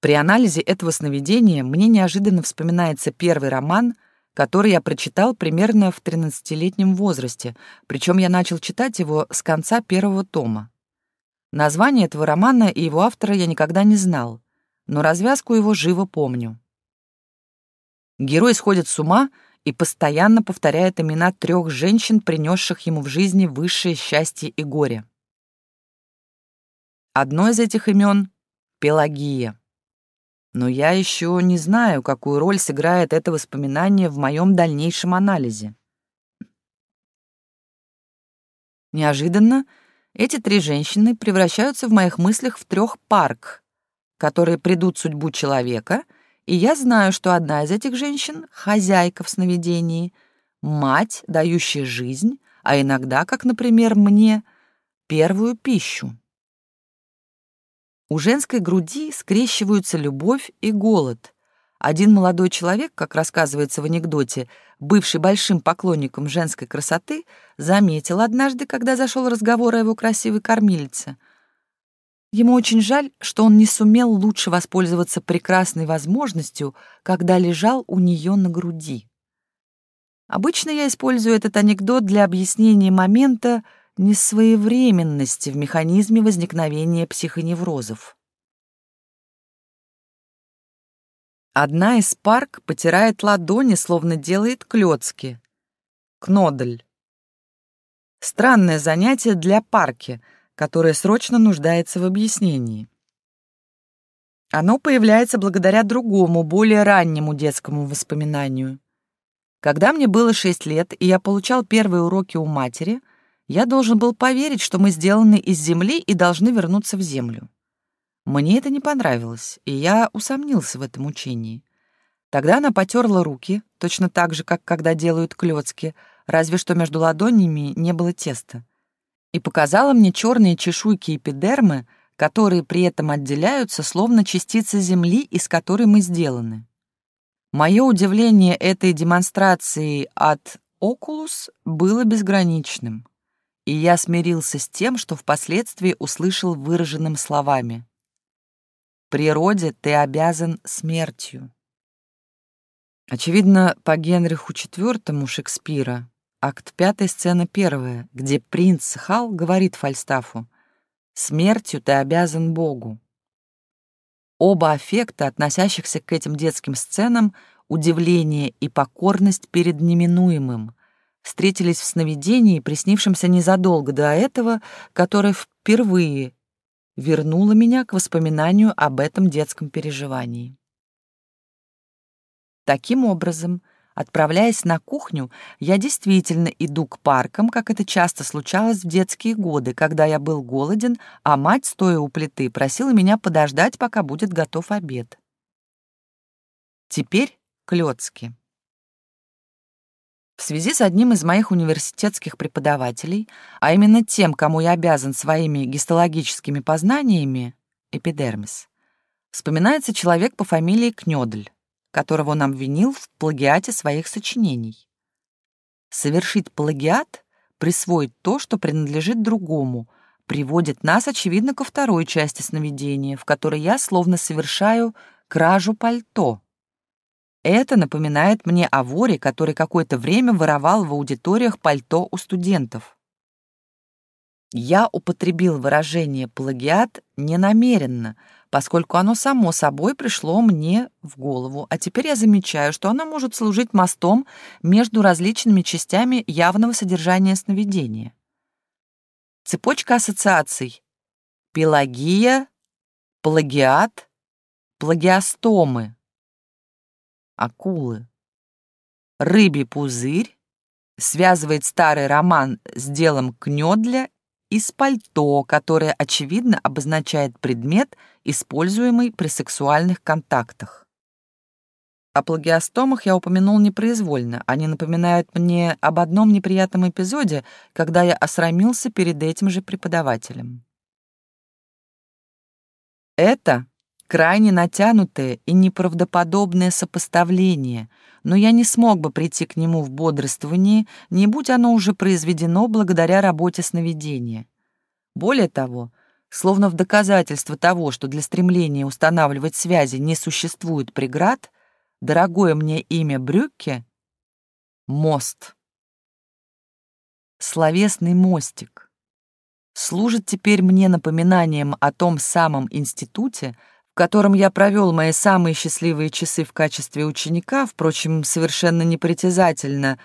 При анализе этого сновидения мне неожиданно вспоминается первый роман, который я прочитал примерно в 13-летнем возрасте, причем я начал читать его с конца первого тома. Название этого романа и его автора я никогда не знал, но развязку его живо помню. Герой сходит с ума и постоянно повторяет имена трех женщин, принесших ему в жизни высшее счастье и горе. Одно из этих имен — Пелагия. Но я еще не знаю, какую роль сыграет это воспоминание в моем дальнейшем анализе. Неожиданно эти три женщины превращаются в моих мыслях в трех парк, которые придут судьбу человека, и я знаю, что одна из этих женщин — хозяйка в сновидении, мать, дающая жизнь, а иногда, как, например, мне, первую пищу. У женской груди скрещиваются любовь и голод, Один молодой человек, как рассказывается в анекдоте, бывший большим поклонником женской красоты, заметил однажды, когда зашел разговор о его красивой кормилице. Ему очень жаль, что он не сумел лучше воспользоваться прекрасной возможностью, когда лежал у нее на груди. Обычно я использую этот анекдот для объяснения момента несвоевременности в механизме возникновения психоневрозов. Одна из парк потирает ладони, словно делает клёцки. Кнодль. Странное занятие для парки, которое срочно нуждается в объяснении. Оно появляется благодаря другому, более раннему детскому воспоминанию. Когда мне было шесть лет, и я получал первые уроки у матери, я должен был поверить, что мы сделаны из земли и должны вернуться в землю. Мне это не понравилось, и я усомнился в этом учении. Тогда она потерла руки, точно так же, как когда делают клёцки, разве что между ладонями не было теста, и показала мне черные чешуйки эпидермы, которые при этом отделяются, словно частицы земли, из которой мы сделаны. Мое удивление этой демонстрацией от Окулус было безграничным, и я смирился с тем, что впоследствии услышал выраженным словами природе ты обязан смертью. Очевидно, по Генриху IV Шекспира, акт 5, сцена 1, где принц Хал говорит Фальстафу «Смертью ты обязан Богу». Оба аффекта, относящихся к этим детским сценам, удивление и покорность перед неминуемым, встретились в сновидении, приснившемся незадолго до этого, которое впервые вернуло меня к воспоминанию об этом детском переживании. Таким образом, отправляясь на кухню, я действительно иду к паркам, как это часто случалось в детские годы, когда я был голоден, а мать, стоя у плиты, просила меня подождать, пока будет готов обед. Теперь клёцки. В связи с одним из моих университетских преподавателей, а именно тем, кому я обязан своими гистологическими познаниями, эпидермис, вспоминается человек по фамилии Кнёдль, которого он обвинил в плагиате своих сочинений. Совершить плагиат, присвоить то, что принадлежит другому, приводит нас, очевидно, ко второй части сновидения, в которой я словно совершаю кражу пальто, это напоминает мне о воре, который какое-то время воровал в аудиториях пальто у студентов. Я употребил выражение «плагиат» ненамеренно, поскольку оно само собой пришло мне в голову, а теперь я замечаю, что оно может служить мостом между различными частями явного содержания сновидения. Цепочка ассоциаций. Пелагия, плагиат, плагиастомы акулы. Рыбий пузырь связывает старый роман с делом Кнёдля из пальто, которое, очевидно, обозначает предмет, используемый при сексуальных контактах. О плагиастомах я упомянул непроизвольно. Они напоминают мне об одном неприятном эпизоде, когда я осрамился перед этим же преподавателем. Это крайне натянутое и неправдоподобное сопоставление, но я не смог бы прийти к нему в бодрствовании, не будь оно уже произведено благодаря работе сновидения. Более того, словно в доказательство того, что для стремления устанавливать связи не существует преград, дорогое мне имя Брюкке — мост. Словесный мостик служит теперь мне напоминанием о том самом институте, котором я провел мои самые счастливые часы в качестве ученика, впрочем, совершенно непритязательно,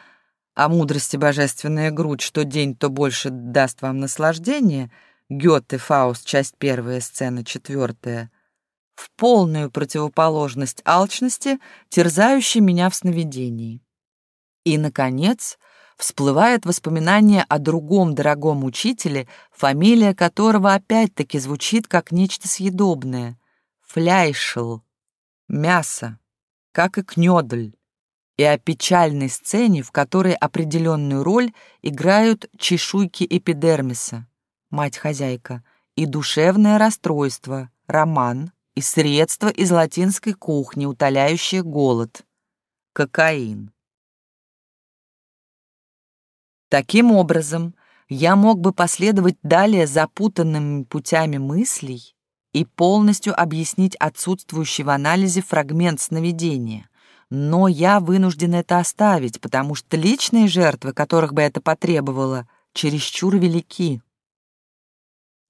о мудрости божественная грудь, что день то больше даст вам наслаждение, Гёте, Фауст, часть первая, сцена четвертая, в полную противоположность алчности, терзающей меня в сновидении. И, наконец, всплывает воспоминание о другом дорогом учителе, фамилия которого опять-таки звучит как нечто съедобное — фляйшел, мясо, как и кнёдль, и о печальной сцене, в которой определенную роль играют чешуйки эпидермиса, мать-хозяйка, и душевное расстройство, роман, и средство из латинской кухни, утоляющее голод — кокаин. Таким образом, я мог бы последовать далее запутанными путями мыслей и полностью объяснить отсутствующий в анализе фрагмент сновидения. Но я вынужден это оставить, потому что личные жертвы, которых бы это потребовало, чересчур велики.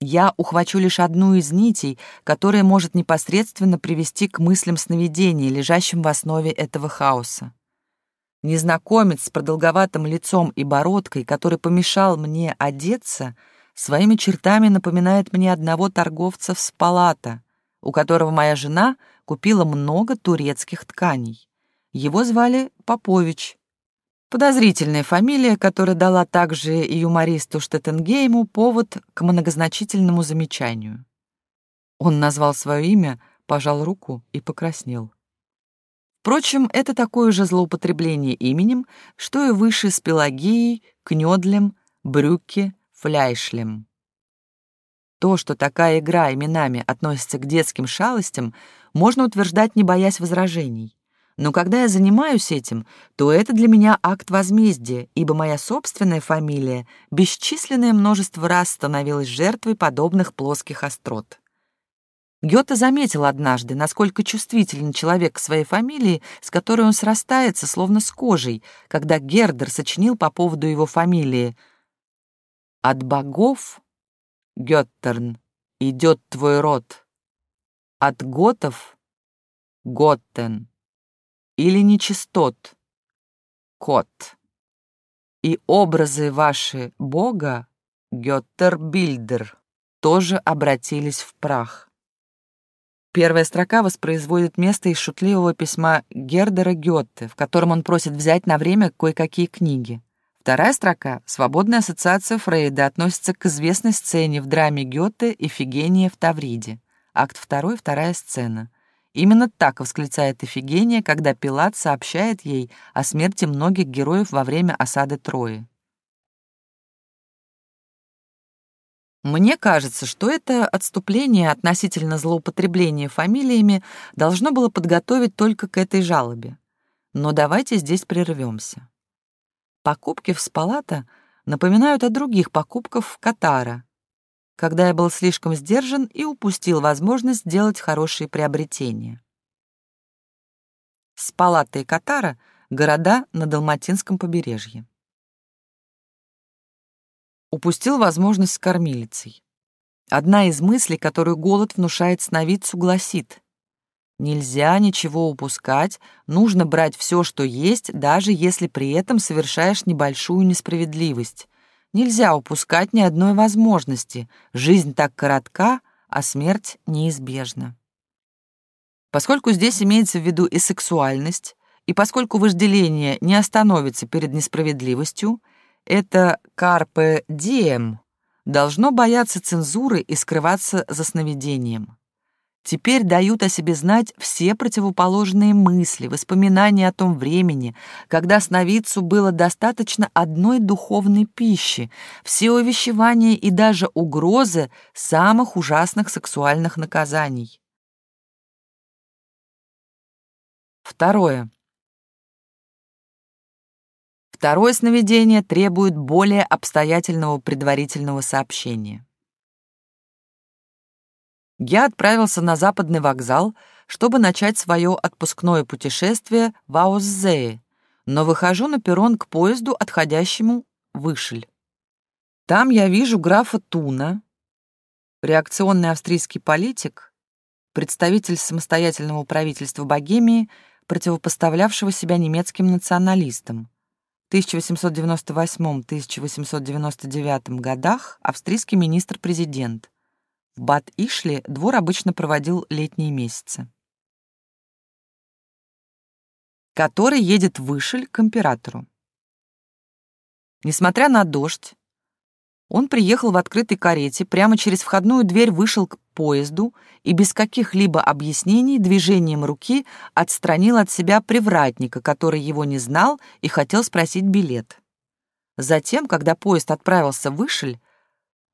Я ухвачу лишь одну из нитей, которая может непосредственно привести к мыслям сновидения, лежащим в основе этого хаоса. Незнакомец с продолговатым лицом и бородкой, который помешал мне одеться, своими чертами напоминает мне одного торговца в Спалата, у которого моя жена купила много турецких тканей. Его звали Попович. Подозрительная фамилия, которая дала также и юмористу Штеттенгейму повод к многозначительному замечанию. Он назвал свое имя, пожал руку и покраснел. Впрочем, это такое же злоупотребление именем, что и выше с Пелагией, Кнёдлем, Брюкке, Фляйшлем. То, что такая игра именами относится к детским шалостям, можно утверждать, не боясь возражений. Но когда я занимаюсь этим, то это для меня акт возмездия, ибо моя собственная фамилия бесчисленное множество раз становилась жертвой подобных плоских острот. Гёте заметил однажды, насколько чувствителен человек к своей фамилии, с которой он срастается, словно с кожей, когда Гердер сочинил по поводу его фамилии «От богов, Гёттерн, идет твой род, от готов — Готтен, или нечистот — Кот, и образы ваши бога, Гёттербильдер, тоже обратились в прах». Первая строка воспроизводит место из шутливого письма Гердера Гетте, в котором он просит взять на время кое-какие книги. Вторая строка — свободная ассоциация Фрейда, относится к известной сцене в драме Гёте «Эфигения в Тавриде». Акт второй, вторая сцена. Именно так восклицает Эфигения, когда Пилат сообщает ей о смерти многих героев во время осады Трои. Мне кажется, что это отступление относительно злоупотребления фамилиями должно было подготовить только к этой жалобе. Но давайте здесь прервемся. Покупки в Спалата напоминают о других покупках в Катара, когда я был слишком сдержан и упустил возможность сделать хорошие приобретения. Спалата и Катара — города на Далматинском побережье упустил возможность с кормилицей. Одна из мыслей, которую голод внушает сновидцу, гласит «Нельзя ничего упускать, нужно брать все, что есть, даже если при этом совершаешь небольшую несправедливость. Нельзя упускать ни одной возможности, жизнь так коротка, а смерть неизбежна». Поскольку здесь имеется в виду и сексуальность, и поскольку вожделение не остановится перед несправедливостью, это «карпе дием» должно бояться цензуры и скрываться за сновидением. Теперь дают о себе знать все противоположные мысли, воспоминания о том времени, когда сновидцу было достаточно одной духовной пищи, все увещевания и даже угрозы самых ужасных сексуальных наказаний. Второе. Второе сновидение требует более обстоятельного предварительного сообщения. Я отправился на западный вокзал, чтобы начать свое отпускное путешествие в Ауззее, но выхожу на перрон к поезду, отходящему в Ишель. Там я вижу графа Туна, реакционный австрийский политик, представитель самостоятельного правительства Богемии, противопоставлявшего себя немецким националистам. 1898-1899 годах австрийский министр-президент. В Бат-Ишле двор обычно проводил летние месяцы. Который едет в к императору. Несмотря на дождь, он приехал в открытой карете, прямо через входную дверь вышел к поезду и без каких-либо объяснений движением руки отстранил от себя привратника, который его не знал и хотел спросить билет. Затем, когда поезд отправился в Ишель,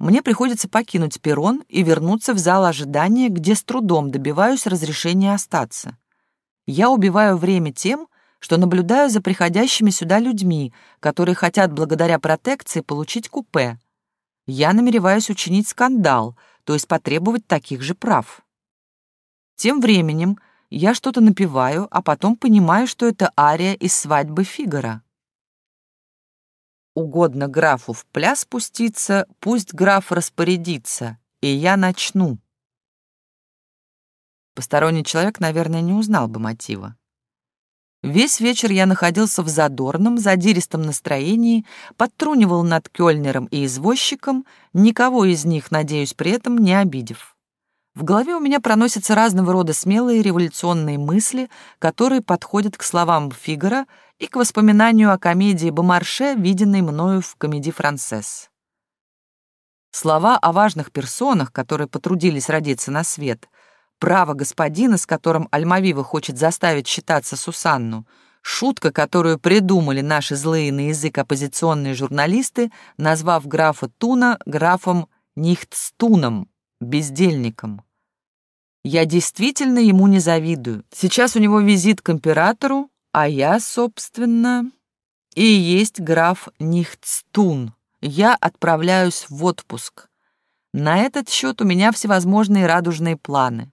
мне приходится покинуть перрон и вернуться в зал ожидания, где с трудом добиваюсь разрешения остаться. Я убиваю время тем, что наблюдаю за приходящими сюда людьми, которые хотят благодаря протекции получить купе. Я намереваюсь учинить скандал, то есть потребовать таких же прав. Тем временем я что-то напеваю, а потом понимаю, что это ария из свадьбы Фигара. Угодно графу в пляс спуститься, пусть граф распорядится, и я начну. Посторонний человек, наверное, не узнал бы мотива. Весь вечер я находился в задорном, задиристом настроении, подтрунивал над Кёльнером и извозчиком, никого из них, надеюсь, при этом не обидев. В голове у меня проносятся разного рода смелые революционные мысли, которые подходят к словам Фигара и к воспоминанию о комедии Бомарше, виденной мною в комедии «Францесс». Слова о важных персонах, которые потрудились родиться на свет — право господина, с которым Альмавива хочет заставить считаться Сусанну, шутка, которую придумали наши злые на язык оппозиционные журналисты, назвав графа Туна графом Нихтстуном, бездельником. Я действительно ему не завидую. Сейчас у него визит к императору, а я, собственно, и есть граф Нихтстун. Я отправляюсь в отпуск. На этот счет у меня всевозможные радужные планы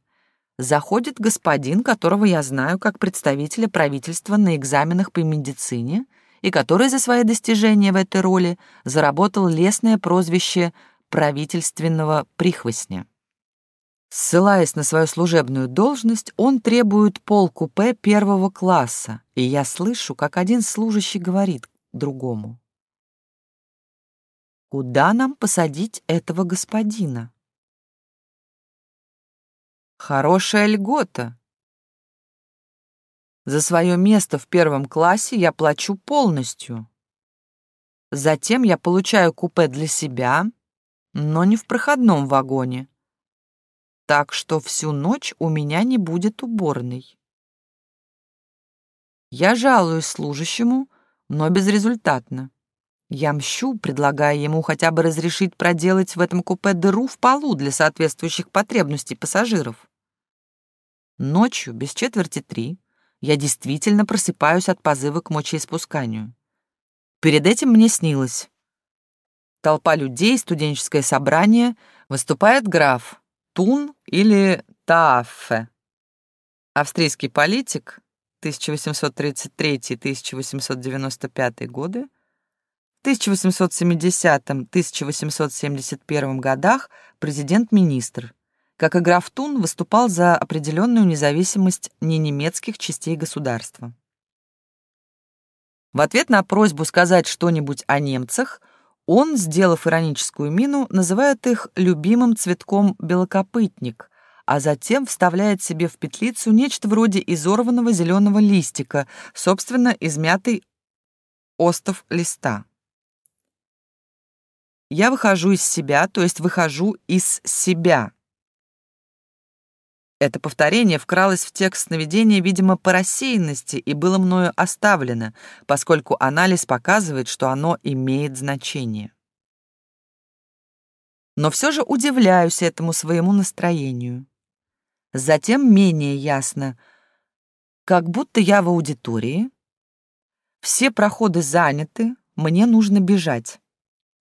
заходит господин, которого я знаю как представителя правительства на экзаменах по медицине и который за свои достижения в этой роли заработал лестное прозвище правительственного прихвостня. Ссылаясь на свою служебную должность, он требует пол-купе первого класса, и я слышу, как один служащий говорит другому. «Куда нам посадить этого господина?» Хорошая льгота. За свое место в первом классе я плачу полностью. Затем я получаю купе для себя, но не в проходном вагоне. Так что всю ночь у меня не будет уборной. Я жалуюсь служащему, но безрезультатно. Я мщу, предлагая ему хотя бы разрешить проделать в этом купе дыру в полу для соответствующих потребностей пассажиров. Ночью, без четверти три, я действительно просыпаюсь от позыва к мочеиспусканию. Перед этим мне снилось. Толпа людей, студенческое собрание, выступает граф Тун или Тааффе. Австрийский политик 1833-1895 годы, в 1870-1871 годах президент-министр, как и граф Тун выступал за определенную независимость ненемецких частей государства. В ответ на просьбу сказать что-нибудь о немцах, он, сделав ироническую мину, называет их любимым цветком белокопытник, а затем вставляет себе в петлицу нечто вроде изорванного зеленого листика, собственно, измятый остов листа. Я выхожу из себя, то есть выхожу из себя, это повторение вкралось в текст сновидения, видимо, по рассеянности и было мною оставлено, поскольку анализ показывает, что оно имеет значение. Но все же удивляюсь этому своему настроению. Затем менее ясно, как будто я в аудитории, все проходы заняты, мне нужно бежать.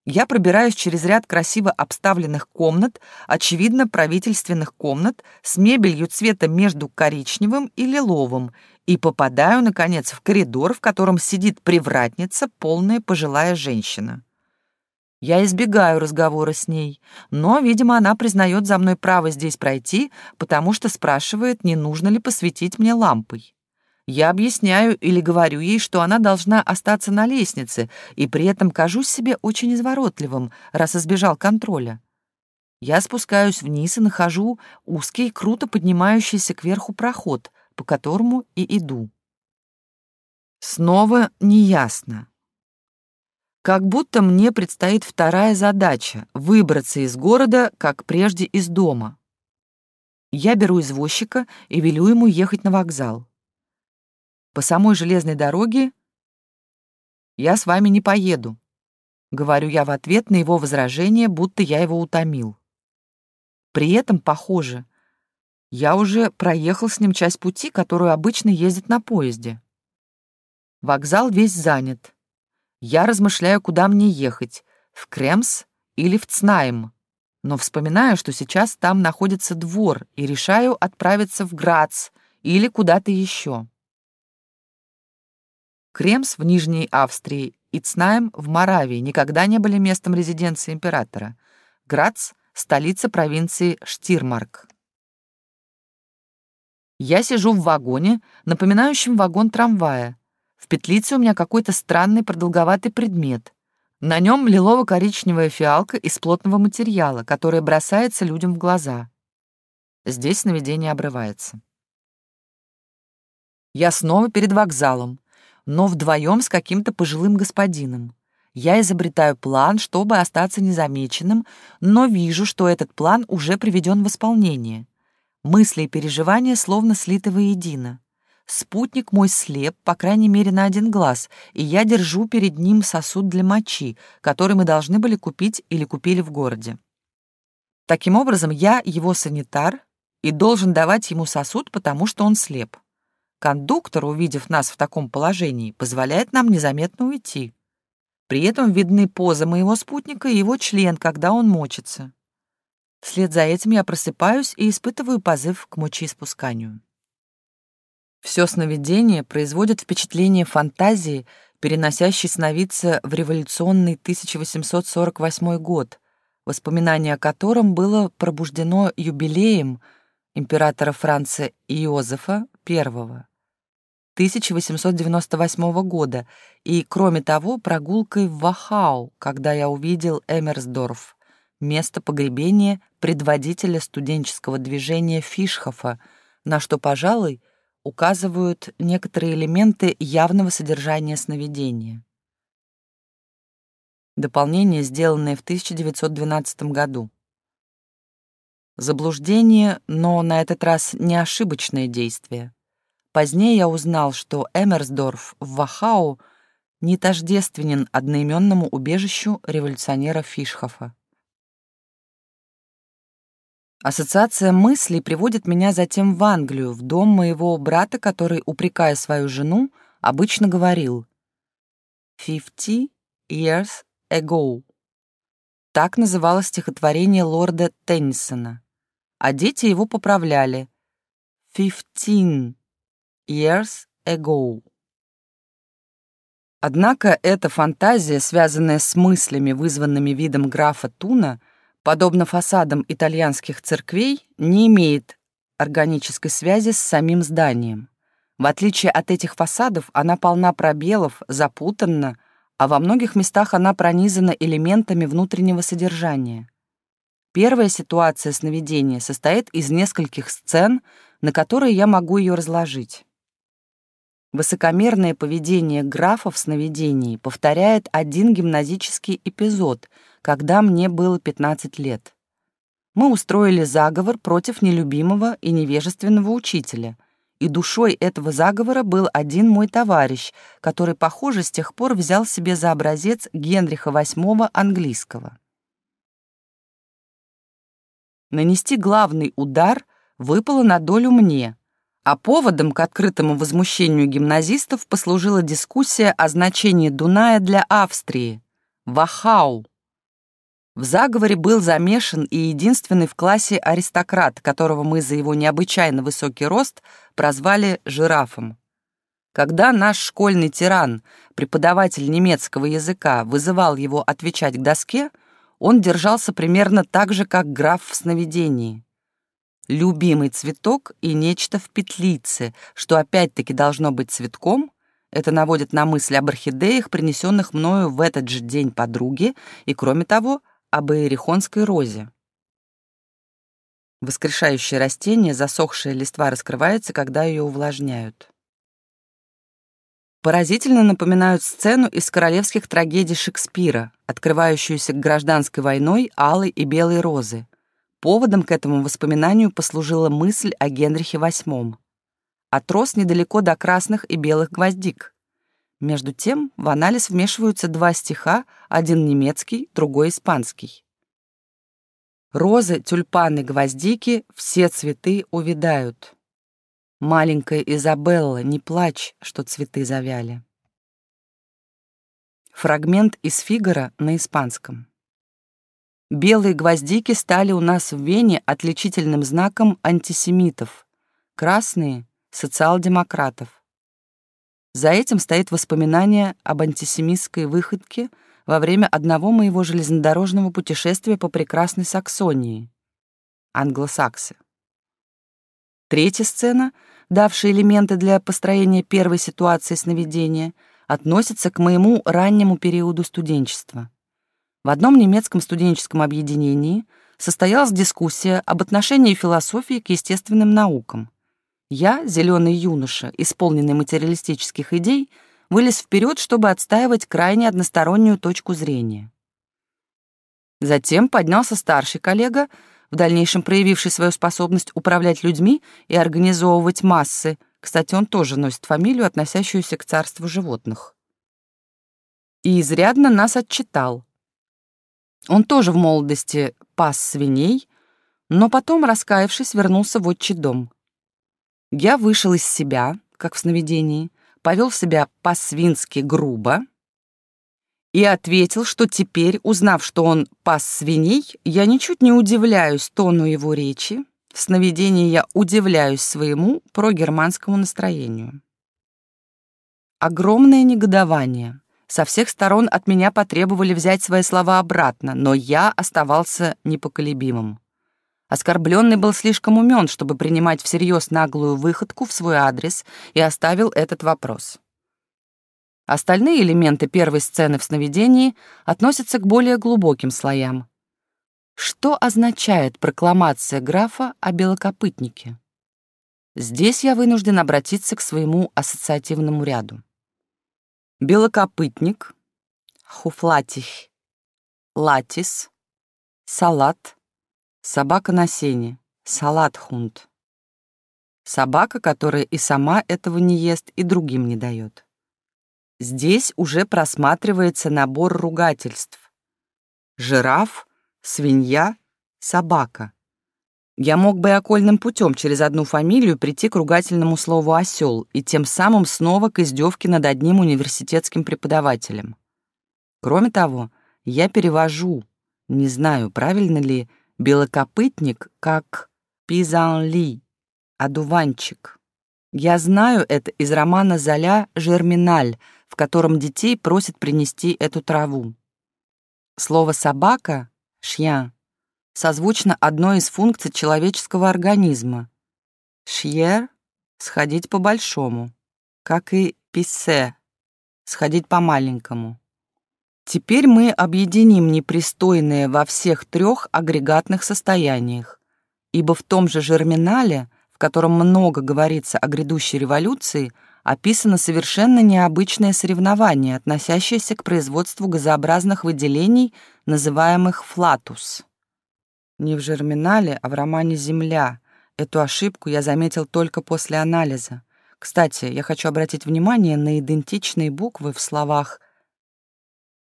Я пробираюсь через ряд красиво обставленных комнат, очевидно, правительственных комнат, с мебелью цвета между коричневым и лиловым, и попадаю, наконец, в коридор, в котором сидит привратница, полная пожилая женщина. Я избегаю разговора с ней, но, видимо, она признает за мной право здесь пройти, потому что спрашивает, не нужно ли посветить мне лампой. Я объясняю или говорю ей, что она должна остаться на лестнице, и при этом кажусь себе очень изворотливым, раз избежал контроля. Я спускаюсь вниз и нахожу узкий, круто поднимающийся кверху проход, по которому и иду. Снова неясно. Как будто мне предстоит вторая задача — выбраться из города, как прежде из дома. Я беру извозчика и велю ему ехать на вокзал. По самой железной дороге я с вами не поеду. Говорю я в ответ на его возражение, будто я его утомил. При этом, похоже, я уже проехал с ним часть пути, которую обычно ездит на поезде. Вокзал весь занят. Я размышляю, куда мне ехать, в Кремс или в Цнайм, но вспоминаю, что сейчас там находится двор, и решаю отправиться в Грац или куда-то еще. Кремс в Нижней Австрии и Цнайм в Моравии никогда не были местом резиденции императора. Грац — столица провинции Штирмарк. Я сижу в вагоне, напоминающем вагон трамвая. В петлице у меня какой-то странный продолговатый предмет. На нем лилово-коричневая фиалка из плотного материала, которая бросается людям в глаза. Здесь сновидение обрывается. Я снова перед вокзалом, но вдвоем с каким-то пожилым господином. Я изобретаю план, чтобы остаться незамеченным, но вижу, что этот план уже приведен в исполнение. Мысли и переживания словно слиты воедино. Спутник мой слеп, по крайней мере, на один глаз, и я держу перед ним сосуд для мочи, который мы должны были купить или купили в городе. Таким образом, я его санитар и должен давать ему сосуд, потому что он слеп. Кондуктор, увидев нас в таком положении, позволяет нам незаметно уйти. При этом видны поза моего спутника и его член, когда он мочится. Вслед за этим я просыпаюсь и испытываю позыв к мочеиспусканию. Все сновидение производит впечатление фантазии, переносящей сновидца в революционный 1848 год, воспоминание о котором было пробуждено юбилеем императора Франца Иозефа 1898 года и, кроме того, прогулкой в Вахау, когда я увидел Эмерсдорф, место погребения предводителя студенческого движения Фишхофа, на что, пожалуй, указывают некоторые элементы явного содержания сновидения. Дополнение, сделанное в 1912 году. Заблуждение, но на этот раз не ошибочное действие. Позднее я узнал, что Эмерсдорф в Вахау не тождественен одноименному убежищу революционера Фишхофа. Ассоциация мыслей приводит меня затем в Англию, в дом моего брата, который, упрекая свою жену, обычно говорил «fifty years ago». Так называлось стихотворение лорда Теннисона, а дети его поправляли «fifteen years ago». Однако эта фантазия, связанная с мыслями, вызванными видом графа Туна, подобно фасадам итальянских церквей, не имеет органической связи с самим зданием. В отличие от этих фасадов, она полна пробелов, запутанна, а во многих местах она пронизана элементами внутреннего содержания. Первая ситуация сновидения состоит из нескольких сцен, на которые я могу ее разложить. Высокомерное поведение графа в сновидении повторяет один гимназический эпизод, когда мне было 15 лет. Мы устроили заговор против нелюбимого и невежественного учителя, и душой этого заговора был один мой товарищ, который, похоже, с тех пор взял себе за образец Генриха VIII английского. Нанести главный удар выпало на долю мне, а поводом к открытому возмущению гимназистов послужила дискуссия о значении Дуная для Австрии — Вахау. В заговоре был замешан и единственный в классе аристократ, которого мы за его необычайно высокий рост прозвали «жирафом». Когда наш школьный тиран, преподаватель немецкого языка, вызывал его отвечать к доске, он держался примерно так же, как граф в сновидении. Любимый цветок и нечто в петлице, что опять-таки должно быть цветком, это наводит на мысль об орхидеях, принесенных мною в этот же день подруге, и, кроме того, об иерихонской розе. Воскрешающее растение, засохшая листва раскрывается, когда ее увлажняют. Поразительно напоминают сцену из королевских трагедий Шекспира, открывающуюся гражданской войной алой и белой розы. Поводом к этому воспоминанию послужила мысль о Генрихе VIII. Отрос недалеко до красных и белых гвоздик. Между тем в анализ вмешиваются два стиха, один немецкий, другой испанский. Розы, тюльпаны, гвоздики, все цветы увядают. Маленькая Изабелла, не плачь, что цветы завяли. Фрагмент из Фигара на испанском. Белые гвоздики стали у нас в Вене отличительным знаком антисемитов, красные — социал-демократов. За этим стоит воспоминание об антисемитской выходке во время одного моего железнодорожного путешествия по прекрасной Саксонии. Англосаксы. Третья сцена, давшая элементы для построения первой ситуации сновидения — относится к моему раннему периоду студенчества. В одном немецком студенческом объединении состоялась дискуссия об отношении философии к естественным наукам. Я, зеленый юноша, исполненный материалистических идей, вылез вперед, чтобы отстаивать крайне одностороннюю точку зрения. Затем поднялся старший коллега, в дальнейшем проявивший свою способность управлять людьми и организовывать массы, кстати, он тоже носит фамилию, относящуюся к царству животных. И изрядно нас отчитал. Он тоже в молодости пас свиней, но потом, раскаявшись, вернулся в отчий дом. Я вышел из себя, как в сновидении, повел себя по-свински грубо и ответил, что теперь, узнав, что он пас свиней, я ничуть не удивляюсь тону его речи, в сновидении я удивляюсь своему прогерманскому настроению. Огромное негодование. Со всех сторон от меня потребовали взять свои слова обратно, но я оставался непоколебимым. Оскорбленный был слишком умен, чтобы принимать всерьез наглую выходку в свой адрес, и оставил этот вопрос. Остальные элементы первой сцены в сновидении относятся к более глубоким слоям. Что означает прокламация графа о белокопытнике? Здесь я вынужден обратиться к своему ассоциативному ряду. Белокопытник, хуфлатих, латис, салат, собака на сене, салат-хунт. Собака, которая и сама этого не ест, и другим не дает. Здесь уже просматривается набор ругательств. Жираф свинья, собака. Я мог бы окольным путем через одну фамилию прийти к ругательному слову «осел» и тем самым снова к издевке над одним университетским преподавателем. Кроме того, я перевожу, не знаю, правильно ли, белокопытник как пизанли, одуванчик. Я знаю это из романа Золя «Жерминаль», в котором детей просят принести эту траву. Слово «собака» Шья созвучно одной из функций человеческого организма. Шьер — сходить по-большому, как и писсе — сходить по-маленькому. Теперь мы объединим непристойное во всех трех агрегатных состояниях, ибо в том же Жерминале, в котором много говорится о грядущей революции, описано совершенно необычное соревнование, относящееся к производству газообразных выделений, называемых флатус. Не в Жерминале, а в романе «Земля». Эту ошибку я заметил только после анализа. Кстати, я хочу обратить внимание на идентичные буквы в словах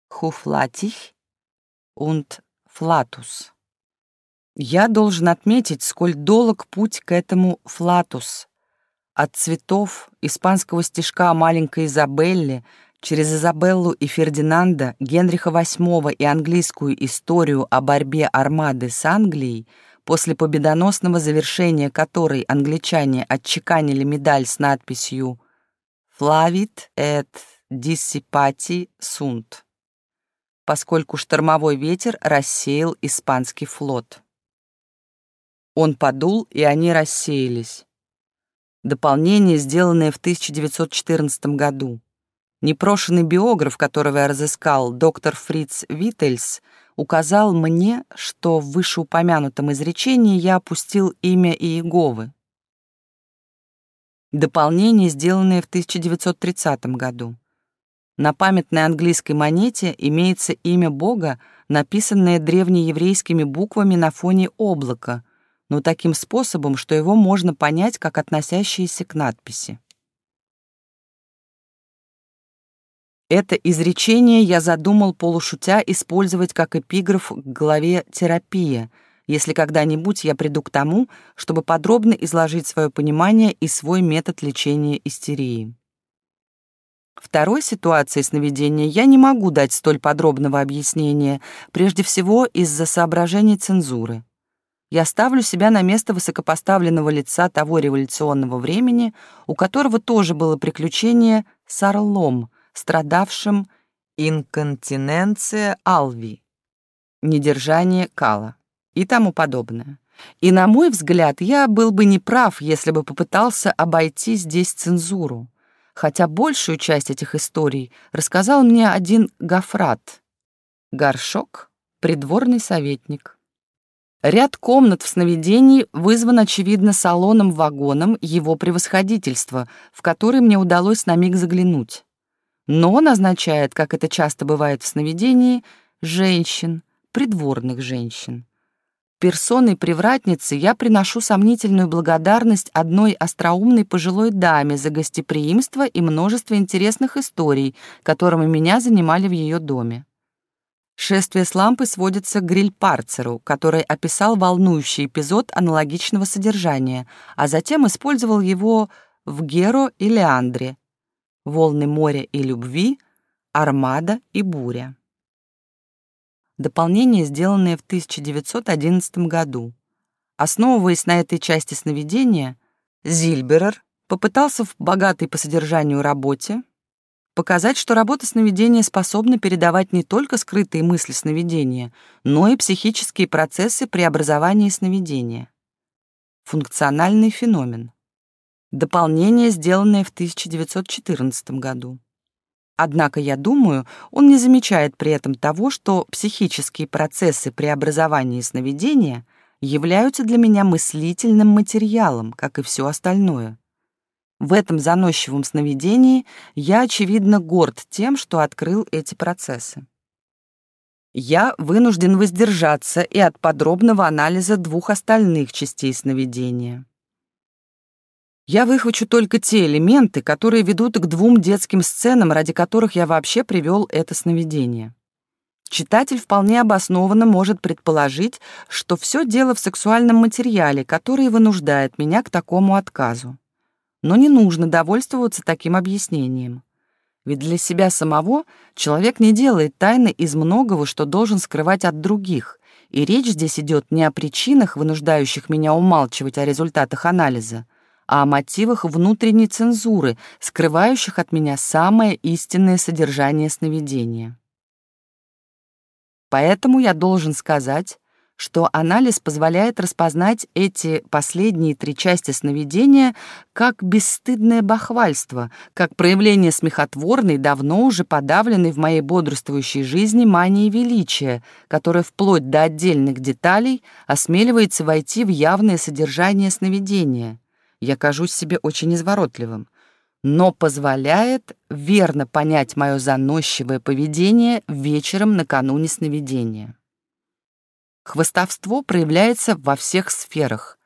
«хуфлатих» und «флатус». Я должен отметить, сколь долг путь к этому «флатус», от цветов, испанского стишка маленькой Изабелле, через Изабеллу и Фердинанда, Генриха VIII и английскую историю о борьбе армады с Англией, после победоносного завершения которой англичане отчеканили медаль с надписью «Flavit et dissipati sunt», поскольку штормовой ветер рассеял испанский флот. Он подул, и они рассеялись. Дополнение, сделанное в 1914 году. Непрошенный биограф, которого я разыскал, доктор Фриц Виттельс, указал мне, что в вышеупомянутом изречении я опустил имя Иеговы. Дополнение, сделанное в 1930 году. На памятной английской монете имеется имя Бога, написанное древнееврейскими буквами на фоне облака, но таким способом, что его можно понять как относящиеся к надписи. Это изречение я задумал полушутя использовать как эпиграф к главе «Терапия», если когда-нибудь я приду к тому, чтобы подробно изложить свое понимание и свой метод лечения истерии. Второй ситуации сновидения я не могу дать столь подробного объяснения, прежде всего из-за соображений цензуры. Я ставлю себя на место высокопоставленного лица того революционного времени, у которого тоже было приключение с орлом, страдавшим инконтиненция алви, недержание кала и тому подобное. И, на мой взгляд, я был бы неправ, если бы попытался обойти здесь цензуру хотя большую часть этих историй рассказал мне один Гафрат. Горшок — придворный советник. Ряд комнат в сновидении вызван, очевидно, салоном-вагоном его превосходительства, в который мне удалось на миг заглянуть. Но он означает, как это часто бывает в сновидении, женщин, придворных женщин. Персоной привратницы я приношу сомнительную благодарность одной остроумной пожилой даме за гостеприимство и множество интересных историй, которыми меня занимали в ее доме. Шествие с лампой сводится к Грильпарцеру, который описал волнующий эпизод аналогичного содержания, а затем использовал его в Геро и Леандре, «Волны моря и любви», «Армада» и «Буря» дополнение, сделанное в 1911 году. Основываясь на этой части сновидения, Зильберер попытался в богатой по содержанию работе показать, что работа сновидения способна передавать не только скрытые мысли сновидения, но и психические процессы преобразования сновидения. Функциональный феномен. Дополнение, сделанное в 1914 году. Однако, я думаю, он не замечает при этом того, что психические процессы преобразования сновидения являются для меня мыслительным материалом, как и все остальное. В этом заносчивом сновидении я, очевидно, горд тем, что открыл эти процессы. Я вынужден воздержаться и от подробного анализа двух остальных частей сновидения. Я выхвачу только те элементы, которые ведут к двум детским сценам, ради которых я вообще привел это сновидение. Читатель вполне обоснованно может предположить, что все дело в сексуальном материале, который вынуждает меня к такому отказу. Но не нужно довольствоваться таким объяснением. Ведь для себя самого человек не делает тайны из многого, что должен скрывать от других, и речь здесь идет не о причинах, вынуждающих меня умалчивать о результатах анализа, а о мотивах внутренней цензуры, скрывающих от меня самое истинное содержание сновидения. Поэтому я должен сказать, что анализ позволяет распознать эти последние три части сновидения как бесстыдное бахвальство, как проявление смехотворной, давно уже подавленной в моей бодрствующей жизни мании величия, которая вплоть до отдельных деталей осмеливается войти в явное содержание сновидения я кажусь себе очень изворотливым, но позволяет верно понять мое заносчивое поведение вечером накануне сновидения. Хвостовство проявляется во всех сферах.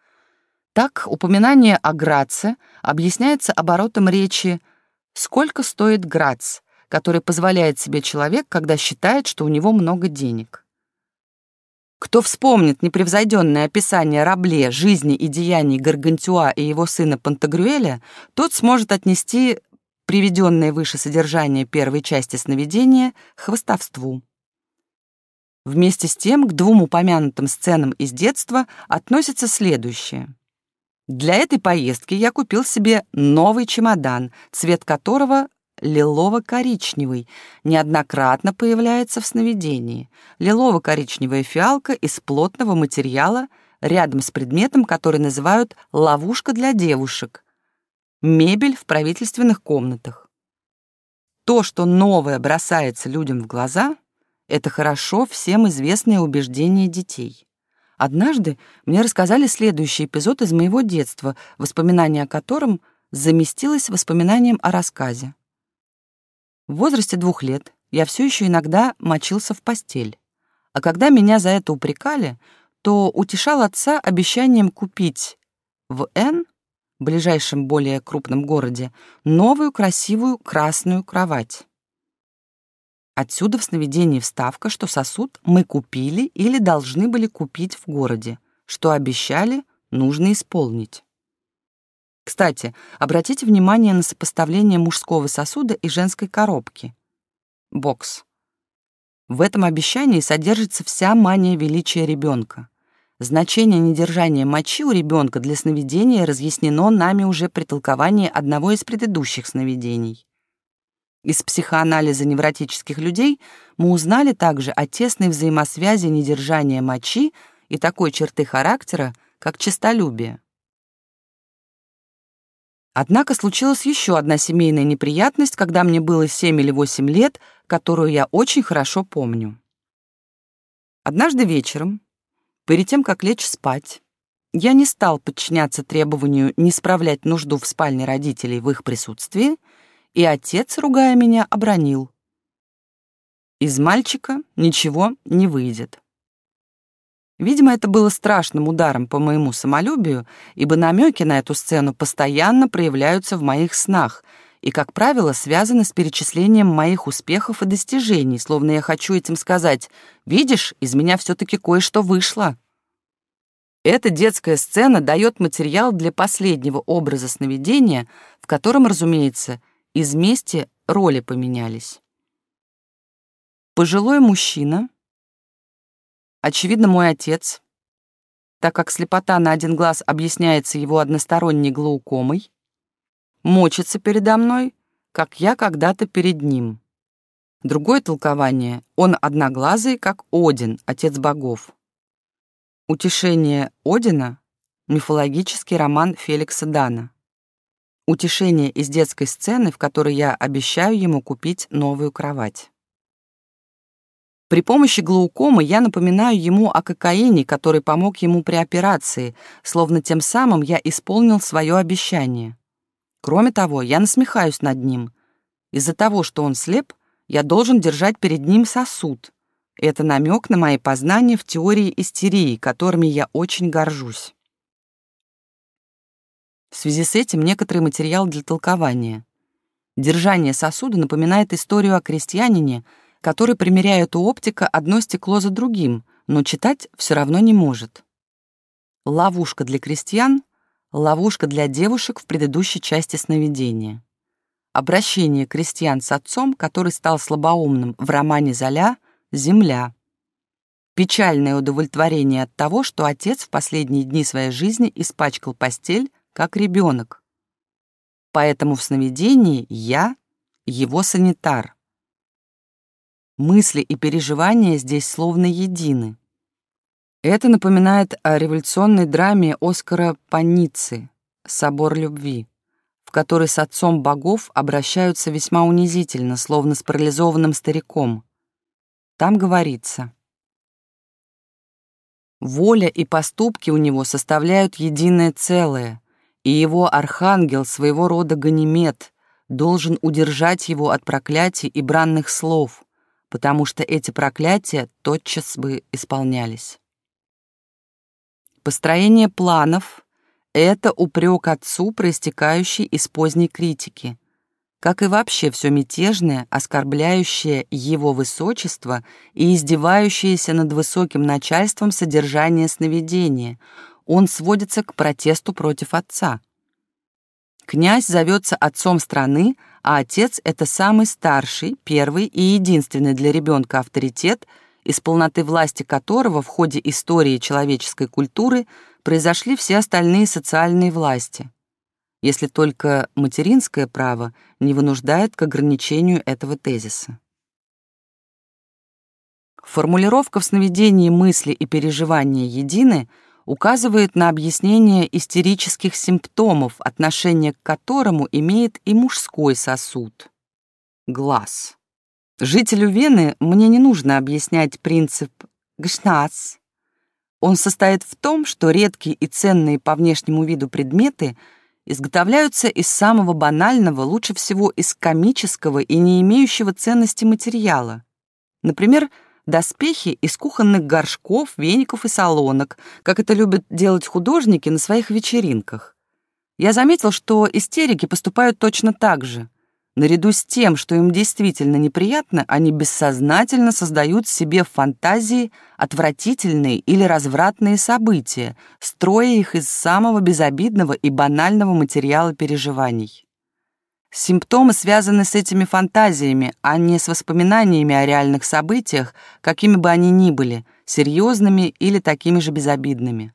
Так, упоминание о Граце объясняется оборотом речи «сколько стоит Грац», который позволяет себе человек, когда считает, что у него много денег. Кто вспомнит непревзойденное описание Рабле жизни и деяний Гаргантюа и его сына Пантагрюэля, тот сможет отнести приведенное выше содержание первой части сновидения хвостовству. Вместе с тем к двум упомянутым сценам из детства относится следующее. Для этой поездки я купил себе новый чемодан, цвет которого лилово-коричневый, неоднократно появляется в сновидении. Лилово-коричневая фиалка из плотного материала рядом с предметом, который называют «ловушка для девушек». Мебель в правительственных комнатах. То, что новое бросается людям в глаза, это хорошо всем известное убеждение детей. Однажды мне рассказали следующий эпизод из моего детства, воспоминание о котором заместилось воспоминанием о рассказе. В возрасте двух лет я все еще иногда мочился в постель. А когда меня за это упрекали, то утешал отца обещанием купить в Н, ближайшем более крупном городе, новую красивую красную кровать. Отсюда в сновидении вставка, что сосуд мы купили или должны были купить в городе, что обещали, нужно исполнить. Кстати, обратите внимание на сопоставление мужского сосуда и женской коробки. Бокс. В этом обещании содержится вся мания величия ребенка. Значение недержания мочи у ребенка для сновидения разъяснено нами уже при толковании одного из предыдущих сновидений. Из психоанализа невротических людей мы узнали также о тесной взаимосвязи недержания мочи и такой черты характера, как честолюбие. Однако случилась еще одна семейная неприятность, когда мне было 7 или 8 лет, которую я очень хорошо помню. Однажды вечером, перед тем, как лечь спать, я не стал подчиняться требованию не справлять нужду в спальне родителей в их присутствии, и отец, ругая меня, обронил. Из мальчика ничего не выйдет. Видимо, это было страшным ударом по моему самолюбию, ибо намеки на эту сцену постоянно проявляются в моих снах и, как правило, связаны с перечислением моих успехов и достижений, словно я хочу этим сказать «Видишь, из меня все-таки кое-что вышло». Эта детская сцена дает материал для последнего образа сновидения, в котором, разумеется, из мести роли поменялись. Пожилой мужчина, очевидно, мой отец, так как слепота на один глаз объясняется его односторонней глаукомой, мочится передо мной, как я когда-то перед ним. Другое толкование — он одноглазый, как Один, отец богов. Утешение Одина — мифологический роман Феликса Дана. Утешение из детской сцены, в которой я обещаю ему купить новую кровать. При помощи глаукомы я напоминаю ему о кокаине, который помог ему при операции, словно тем самым я исполнил свое обещание. Кроме того, я насмехаюсь над ним. Из-за того, что он слеп, я должен держать перед ним сосуд. Это намек на мои познания в теории истерии, которыми я очень горжусь. В связи с этим некоторый материал для толкования. Держание сосуда напоминает историю о крестьянине, который, примеряет у оптика одно стекло за другим, но читать все равно не может. Ловушка для крестьян, ловушка для девушек в предыдущей части сновидения. Обращение крестьян с отцом, который стал слабоумным в романе Золя «Земля». Печальное удовлетворение от того, что отец в последние дни своей жизни испачкал постель как ребенок. Поэтому в сновидении я — его санитар. Мысли и переживания здесь словно едины. Это напоминает о революционной драме Оскара Паницци «Собор любви», в которой с отцом богов обращаются весьма унизительно, словно с парализованным стариком. Там говорится — Воля и поступки у него составляют единое целое, и его архангел, своего рода Ганимед, должен удержать его от проклятий и бранных слов, потому что эти проклятия тотчас бы исполнялись. Построение планов — это упрек отцу, проистекающий из поздней критики, как и вообще все мятежное, оскорбляющее его высочество и издевающееся над высоким начальством содержание сновидения — он сводится к протесту против отца. Князь зовется отцом страны, а отец — это самый старший, первый и единственный для ребенка авторитет, из полноты власти которого в ходе истории человеческой культуры произошли все остальные социальные власти, если только материнское право не вынуждает к ограничению этого тезиса. Формулировка в сновидении мысли и переживания едины — указывает на объяснение истерических симптомов, отношение к которому имеет и мужской сосуд — глаз. Жителю Вены мне не нужно объяснять принцип «гшнац». Он состоит в том, что редкие и ценные по внешнему виду предметы изготовляются из самого банального, лучше всего из комического и не имеющего ценности материала. Например, доспехи из кухонных горшков, веников и солонок, как это любят делать художники на своих вечеринках. Я заметил, что истерики поступают точно так же. Наряду с тем, что им действительно неприятно, они бессознательно создают себе в фантазии отвратительные или развратные события, строя их из самого безобидного и банального материала переживаний. Симптомы связаны с этими фантазиями, а не с воспоминаниями о реальных событиях, какими бы они ни были, серьезными или такими же безобидными.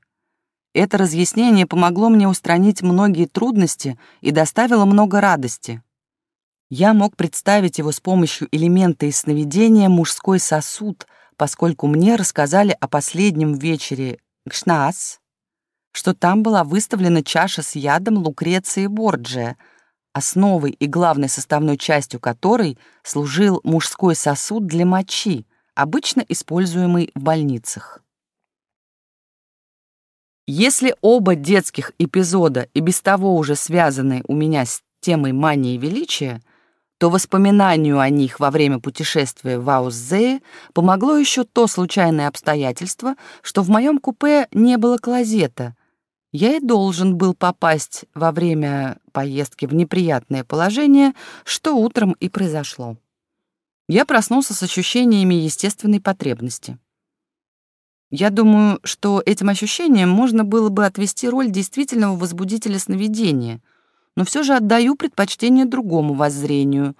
Это разъяснение помогло мне устранить многие трудности и доставило много радости. Я мог представить его с помощью элемента из сновидения «мужской сосуд», поскольку мне рассказали о последнем вечере Гшнаас, что там была выставлена чаша с ядом Лукреции Борджия, основой и главной составной частью которой служил мужской сосуд для мочи, обычно используемый в больницах. Если оба детских эпизода и без того уже связаны у меня с темой мании величия, то воспоминанию о них во время путешествия в Ауззее помогло еще то случайное обстоятельство, что в моем купе не было клозета. Я и должен был попасть во время поездки в неприятное положение, что утром и произошло. Я проснулся с ощущениями естественной потребности. Я думаю, что этим ощущением можно было бы отвести роль действительного возбудителя сновидения — но все же отдаю предпочтение другому воззрению,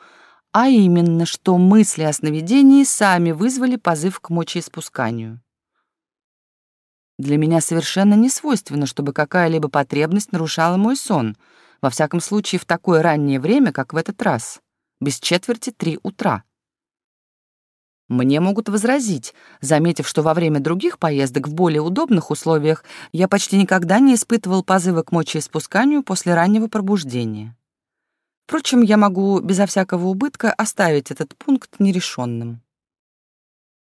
а именно, что мысли о сновидении сами вызвали позыв к мочеиспусканию. Для меня совершенно не свойственно, чтобы какая-либо потребность нарушала мой сон, во всяком случае в такое раннее время, как в этот раз, без четверти три утра. Мне могут возразить, заметив, что во время других поездок в более удобных условиях я почти никогда не испытывал позыва к мочеиспусканию после раннего пробуждения. Впрочем, я могу безо всякого убытка оставить этот пункт нерешенным.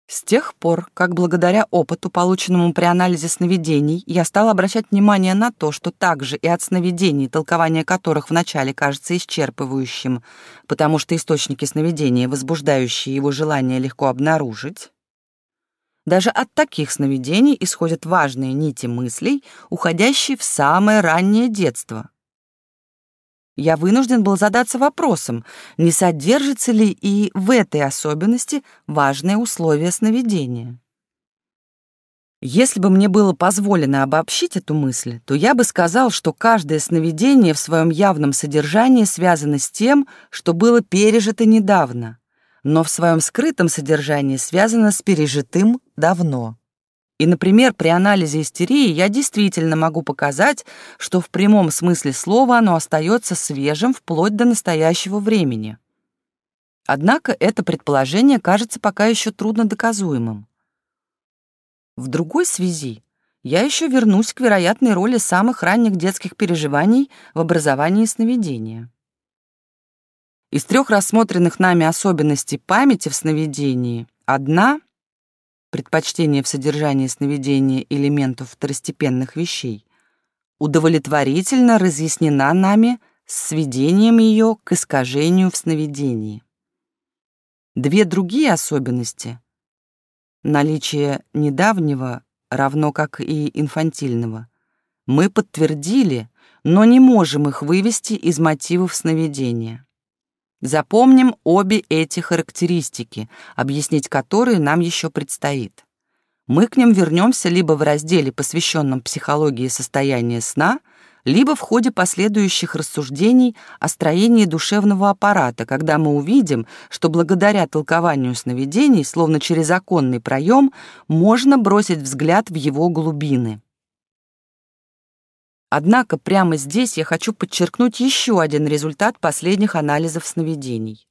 С тех пор, как благодаря опыту, полученному при анализе сновидений, я стал обращать внимание на то, что также и от сновидений, толкование которых вначале кажется исчерпывающим, потому что источники сновидения, возбуждающие его желание легко обнаружить, даже от таких сновидений исходят важные нити мыслей, уходящие в самое раннее детство, я вынужден был задаться вопросом, не содержится ли и в этой особенности важное условие сновидения. Если бы мне было позволено обобщить эту мысль, то я бы сказал, что каждое сновидение в своем явном содержании связано с тем, что было пережито недавно, но в своем скрытом содержании связано с пережитым давно. И, например, при анализе истерии я действительно могу показать, что в прямом смысле слова оно остается свежим вплоть до настоящего времени. Однако это предположение кажется пока еще трудно доказуемым. В другой связи я еще вернусь к вероятной роли самых ранних детских переживаний в образовании сновидения. Из трех рассмотренных нами особенностей памяти в сновидении одна предпочтение в содержании сновидения элементов второстепенных вещей, удовлетворительно разъяснена нами с сведением ее к искажению в сновидении. Две другие особенности — наличие недавнего, равно как и инфантильного — мы подтвердили, но не можем их вывести из мотивов сновидения. Запомним обе эти характеристики, объяснить которые нам еще предстоит. Мы к ним вернемся либо в разделе, посвященном психологии состояния сна, либо в ходе последующих рассуждений о строении душевного аппарата, когда мы увидим, что благодаря толкованию сновидений, словно через оконный проем, можно бросить взгляд в его глубины. Однако прямо здесь я хочу подчеркнуть еще один результат последних анализов сновидений.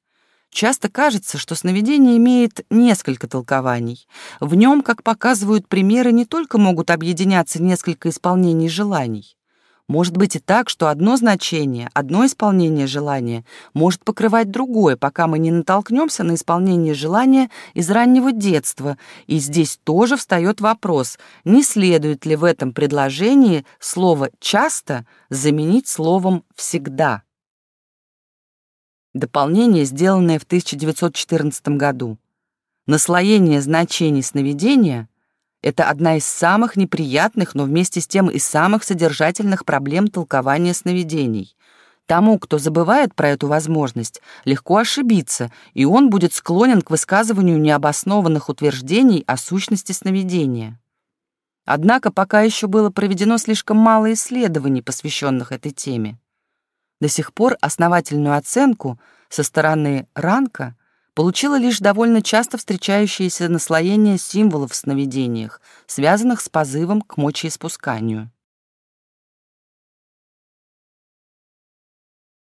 Часто кажется, что сновидение имеет несколько толкований. В нем, как показывают примеры, не только могут объединяться несколько исполнений желаний. Может быть и так, что одно значение, одно исполнение желания может покрывать другое, пока мы не натолкнемся на исполнение желания из раннего детства. И здесь тоже встает вопрос, не следует ли в этом предложении слово «часто» заменить словом «всегда». Дополнение, сделанное в 1914 году. Наслоение значений сновидения — это одна из самых неприятных, но вместе с тем и самых содержательных проблем толкования сновидений. Тому, кто забывает про эту возможность, легко ошибиться, и он будет склонен к высказыванию необоснованных утверждений о сущности сновидения. Однако пока еще было проведено слишком мало исследований, посвященных этой теме. До сих пор основательную оценку со стороны Ранка получила лишь довольно часто встречающееся наслоение символов в сновидениях, связанных с позывом к мочеиспусканию.